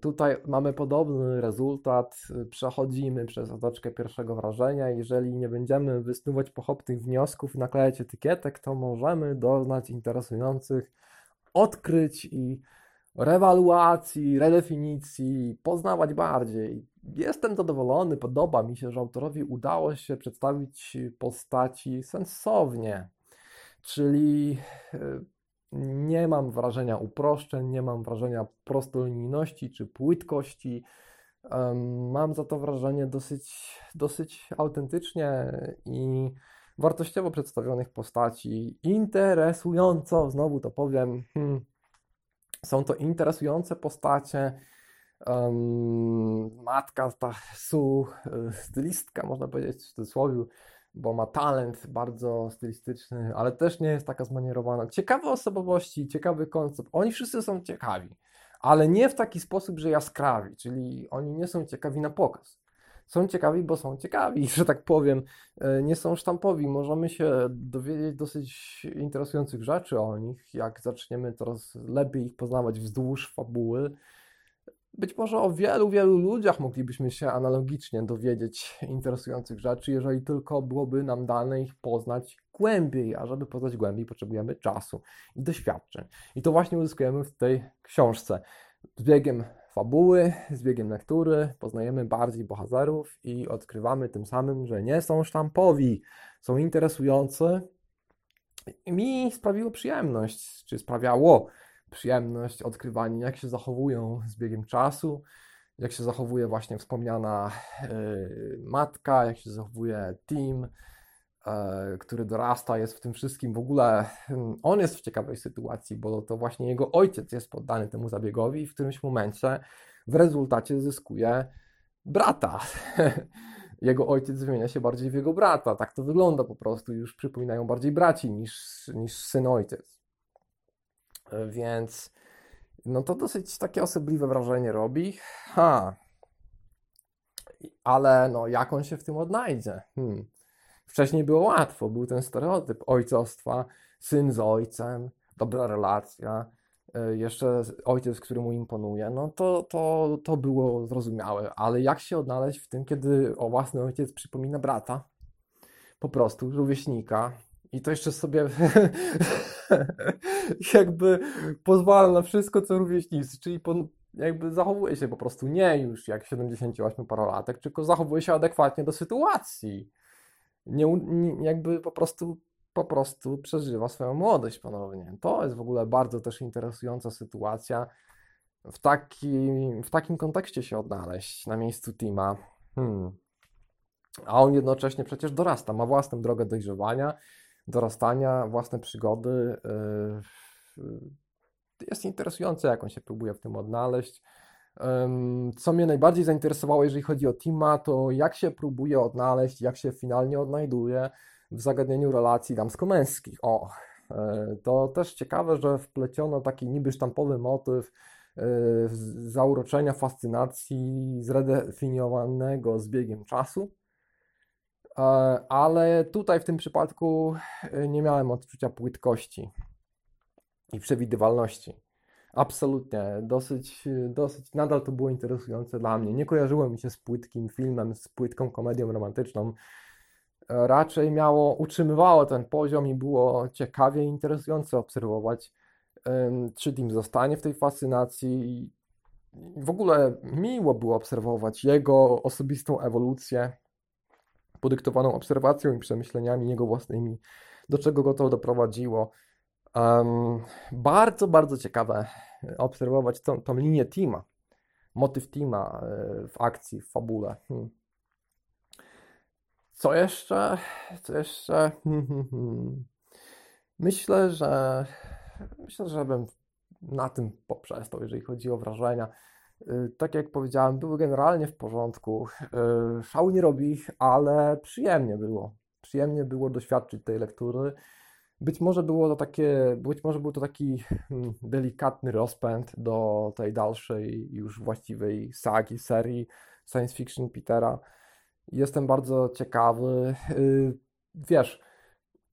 tutaj mamy podobny rezultat, przechodzimy przez otoczkę pierwszego wrażenia. Jeżeli nie będziemy wysnuwać pochopnych wniosków, naklejać etykietek, to możemy doznać interesujących odkryć i rewaluacji, redefinicji, poznawać bardziej. Jestem zadowolony, podoba mi się, że autorowi udało się przedstawić postaci sensownie, czyli e, nie mam wrażenia uproszczeń, nie mam wrażenia prostolinijności czy płytkości. Mam za to wrażenie dosyć, dosyć autentycznie i wartościowo przedstawionych postaci. Interesująco, znowu to powiem, hmm, są to interesujące postacie. Um, matka, ta Su, e, stylistka, można powiedzieć w cudzysłowie, bo ma talent bardzo stylistyczny, ale też nie jest taka zmanierowana. Ciekawe osobowości, ciekawy koncept. Oni wszyscy są ciekawi, ale nie w taki sposób, że jaskrawi, czyli oni nie są ciekawi na pokaz. są ciekawi, bo są ciekawi, że tak powiem. E, nie są sztampowi. Możemy się dowiedzieć dosyć interesujących rzeczy o nich, jak zaczniemy coraz lepiej ich poznawać wzdłuż fabuły. Być może o wielu, wielu ludziach moglibyśmy się analogicznie dowiedzieć interesujących rzeczy, jeżeli tylko byłoby nam dane ich poznać głębiej, a żeby poznać głębiej potrzebujemy czasu i doświadczeń. I to właśnie uzyskujemy w tej książce. Z biegiem fabuły, z biegiem lektury poznajemy bardziej bohaterów i odkrywamy tym samym, że nie są sztampowi, są interesujący. I mi sprawiło przyjemność, czy sprawiało przyjemność odkrywanie, jak się zachowują z biegiem czasu, jak się zachowuje właśnie wspomniana yy, matka, jak się zachowuje team, yy, który dorasta, jest w tym wszystkim. W ogóle yy, on jest w ciekawej sytuacji, bo to właśnie jego ojciec jest poddany temu zabiegowi i w którymś momencie w rezultacie zyskuje brata. jego ojciec zmienia się bardziej w jego brata. Tak to wygląda po prostu. Już przypominają bardziej braci niż, niż syn ojciec. Więc no to dosyć takie osobliwe wrażenie robi. Ha. Ale no jak on się w tym odnajdzie? Hmm. Wcześniej było łatwo, był ten stereotyp ojcostwa, syn z ojcem, dobra relacja, e, jeszcze ojciec, który mu imponuje, no to, to, to było zrozumiałe, ale jak się odnaleźć w tym, kiedy o własny ojciec przypomina brata, po prostu rówieśnika, i to jeszcze sobie jakby pozwala na wszystko, co rówieśnicy, czyli po, jakby zachowuje się po prostu nie już jak 78-parolatek, tylko zachowuje się adekwatnie do sytuacji. Nie, nie, jakby po prostu, po prostu przeżywa swoją młodość ponownie. To jest w ogóle bardzo też interesująca sytuacja. W, taki, w takim kontekście się odnaleźć na miejscu Tima. Hmm. A on jednocześnie przecież dorasta, ma własną drogę dojrzewania dorastania, własne przygody. Y, jest interesujące, jak on się próbuje w tym odnaleźć. Co mnie najbardziej zainteresowało, jeżeli chodzi o Tima, to jak się próbuje odnaleźć, jak się finalnie odnajduje w zagadnieniu relacji damsko-męskich. O, e, to też ciekawe, że wpleciono taki niby sztampowy motyw e, zauroczenia, fascynacji zredefiniowanego z biegiem czasu ale tutaj w tym przypadku e, nie miałem odczucia płytkości i przewidywalności. Absolutnie, dosyć, dosyć, nadal to było interesujące dla mnie. Nie kojarzyło mi się z płytkim filmem, z płytką komedią romantyczną. E, raczej miało, utrzymywało ten poziom i było ciekawie i interesujące obserwować, czy Tim zostanie w tej fascynacji. W ogóle miło było obserwować jego osobistą ewolucję podyktowaną obserwacją i przemyśleniami jego własnymi, do czego go to doprowadziło. Um, bardzo, bardzo ciekawe obserwować tą, tą linię Tima, motyw Tima e, w akcji, w fabule. Hmm. Co jeszcze? Co jeszcze? Hmm, hmm, hmm. Myślę, że myślę, że bym na tym poprzestał, jeżeli chodzi o wrażenia. Y, tak jak powiedziałem, były generalnie w porządku. Y, szału nie robi, ale przyjemnie było. Przyjemnie było doświadczyć tej lektury. Być może było to takie, być może był to taki hmm, delikatny rozpęd do tej dalszej, już właściwej sagi, serii science fiction Petera. Jestem bardzo ciekawy. Y, wiesz,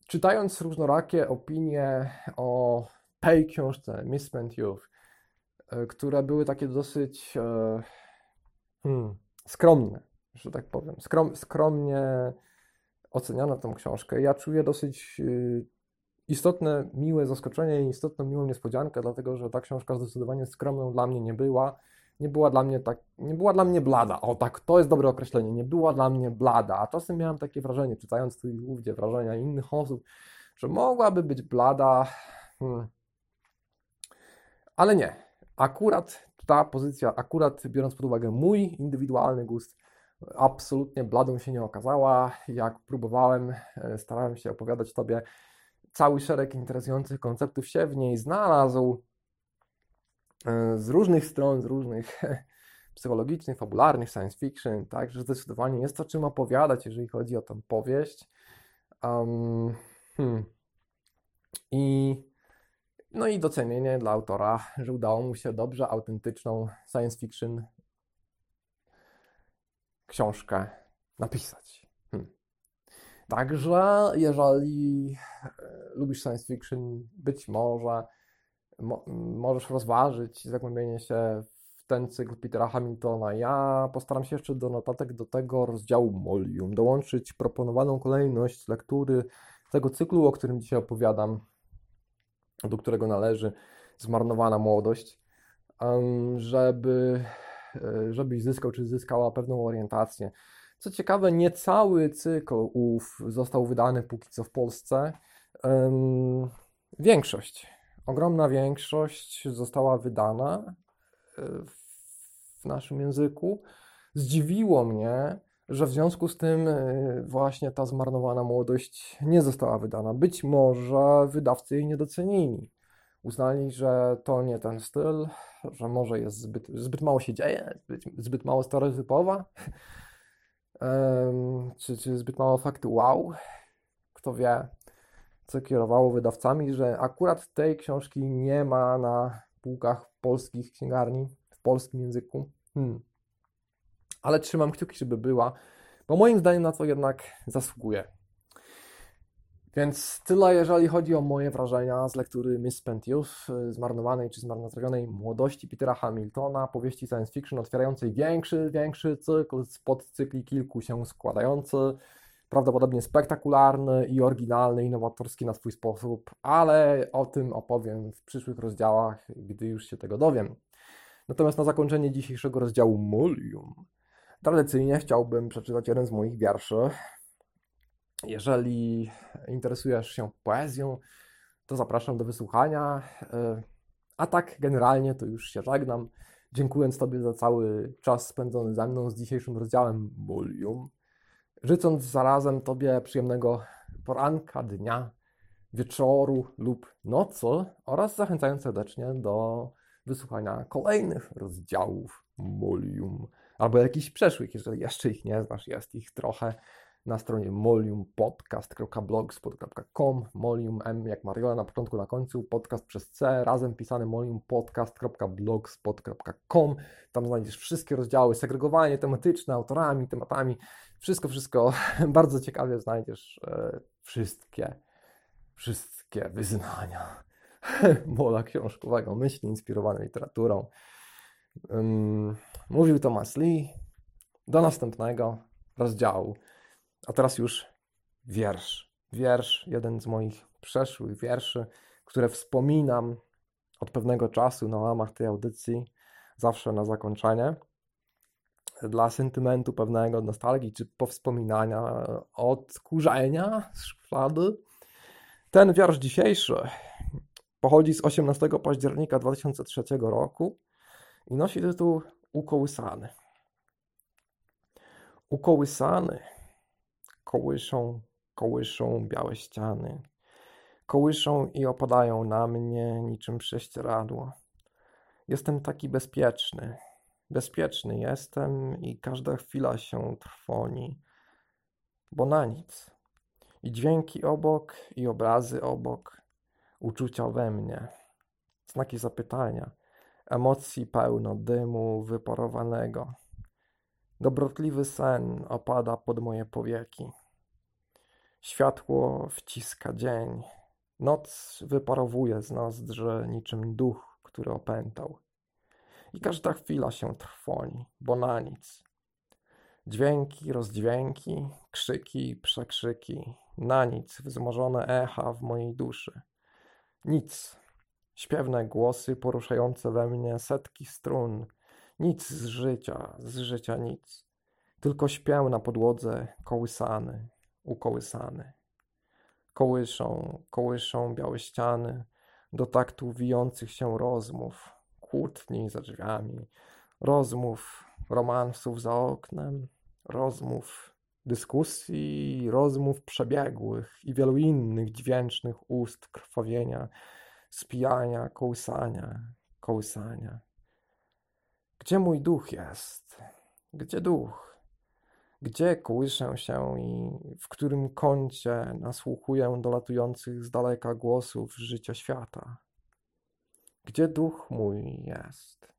czytając różnorakie opinie o tej książce, Misspent Youth, które były takie dosyć e, hmm, skromne, że tak powiem. Skrom, skromnie oceniano tą książkę. Ja czuję dosyć e, istotne, miłe zaskoczenie i istotną, miłą niespodziankę, dlatego że ta książka zdecydowanie skromną dla mnie nie była. Nie była dla mnie tak, nie była dla mnie blada. O tak, to jest dobre określenie. Nie była dla mnie blada. A czasem miałem takie wrażenie, czytając tu głównie wrażenia innych osób, że mogłaby być blada. Hmm. Ale nie, Akurat ta pozycja, akurat biorąc pod uwagę mój indywidualny gust, absolutnie bladą się nie okazała. Jak próbowałem, e, starałem się opowiadać Tobie, cały szereg interesujących konceptów się w niej znalazł e, z różnych stron, z różnych psychologicznych, fabularnych, science fiction, także zdecydowanie jest to czym opowiadać, jeżeli chodzi o tę powieść. Um, hmm. I no i docenienie dla autora, że udało mu się dobrze autentyczną science fiction książkę napisać. Hmm. Także, jeżeli e, lubisz science fiction, być może mo możesz rozważyć zagłębienie się w ten cykl Petera Hamiltona. Ja postaram się jeszcze do notatek do tego rozdziału Molium dołączyć proponowaną kolejność lektury tego cyklu, o którym dzisiaj opowiadam, do którego należy Zmarnowana Młodość, żeby, e, żebyś zyskał czy zyskała pewną orientację. Co ciekawe, nie cały cykl ów został wydany póki co w Polsce. Większość, ogromna większość została wydana e, w naszym języku. Zdziwiło mnie, że w związku z tym e, właśnie ta zmarnowana młodość nie została wydana. Być może wydawcy jej nie docenili. Uznali, że to nie ten styl, że może jest zbyt, zbyt mało się dzieje, zbyt, zbyt mało stereotypowa, czy, czy zbyt mało faktu wow. Kto wie, co kierowało wydawcami, że akurat tej książki nie ma na półkach polskich księgarni w polskim języku. Hmm ale trzymam kciuki, żeby była, bo moim zdaniem na to jednak zasługuje. Więc tyle, jeżeli chodzi o moje wrażenia z lektury Misspent Youth, zmarnowanej czy zmarnotrawionej młodości Petera Hamiltona, powieści science fiction otwierającej większy, większy cykl z podcykli kilku się składający, prawdopodobnie spektakularny i oryginalny, innowatorski na swój sposób, ale o tym opowiem w przyszłych rozdziałach, gdy już się tego dowiem. Natomiast na zakończenie dzisiejszego rozdziału Molium Tradycyjnie chciałbym przeczytać jeden z moich wierszy. Jeżeli interesujesz się poezją, to zapraszam do wysłuchania. E, a tak, generalnie to już się żegnam. Dziękując Tobie za cały czas spędzony ze mną z dzisiejszym rozdziałem Bulium. Życząc zarazem Tobie przyjemnego poranka, dnia, wieczoru lub nocy oraz zachęcając serdecznie do wysłuchania kolejnych rozdziałów Molium albo jakichś przeszłych, jeżeli jeszcze ich nie znasz, jest ich trochę na stronie moliumpodcast.blogspot.com molium m jak Mariola na początku, na końcu, podcast przez C, razem pisane moliumpodcast.blogspot.com tam znajdziesz wszystkie rozdziały, segregowanie tematyczne, autorami, tematami, wszystko, wszystko, bardzo ciekawie znajdziesz e, wszystkie, wszystkie wyznania mola książkowego, myśli inspirowane literaturą. Um, mówił Thomas Lee. Do następnego rozdziału. A teraz już wiersz. Wiersz, jeden z moich przeszłych wierszy, które wspominam od pewnego czasu na łamach tej audycji, zawsze na zakończenie. Dla sentymentu pewnego, nostalgii czy powspominania, odkurzenia z szuflady. Ten wiersz dzisiejszy pochodzi z 18 października 2003 roku i nosi tytuł Ukołysany. Ukołysany kołyszą, kołyszą białe ściany. Kołyszą i opadają na mnie niczym prześcieradło. Jestem taki bezpieczny. Bezpieczny jestem i każda chwila się trwoni. Bo na nic. I dźwięki obok, i obrazy obok, uczucia we mnie. Znaki zapytania emocji pełno dymu wyparowanego. Dobrotliwy sen opada pod moje powieki. Światło wciska dzień. Noc wyparowuje z nozdrzy niczym duch, który opętał. I każda chwila się trwoni, bo na nic. Dźwięki, rozdźwięki, krzyki, przekrzyki, na nic wzmożone echa w mojej duszy. Nic, Śpiewne głosy poruszające we mnie setki strun. Nic z życia, z życia nic. Tylko śpię na podłodze kołysany, ukołysany. Kołyszą, kołyszą białe ściany do taktu wijących się rozmów, kłótni za drzwiami, rozmów, romansów za oknem, rozmów, dyskusji, rozmów przebiegłych i wielu innych dźwięcznych ust krwawienia, spijania, kołysania, kołysania. Gdzie mój duch jest? Gdzie duch? Gdzie kołyszę się i w którym kącie nasłuchuję dolatujących z daleka głosów życia świata? Gdzie duch mój jest?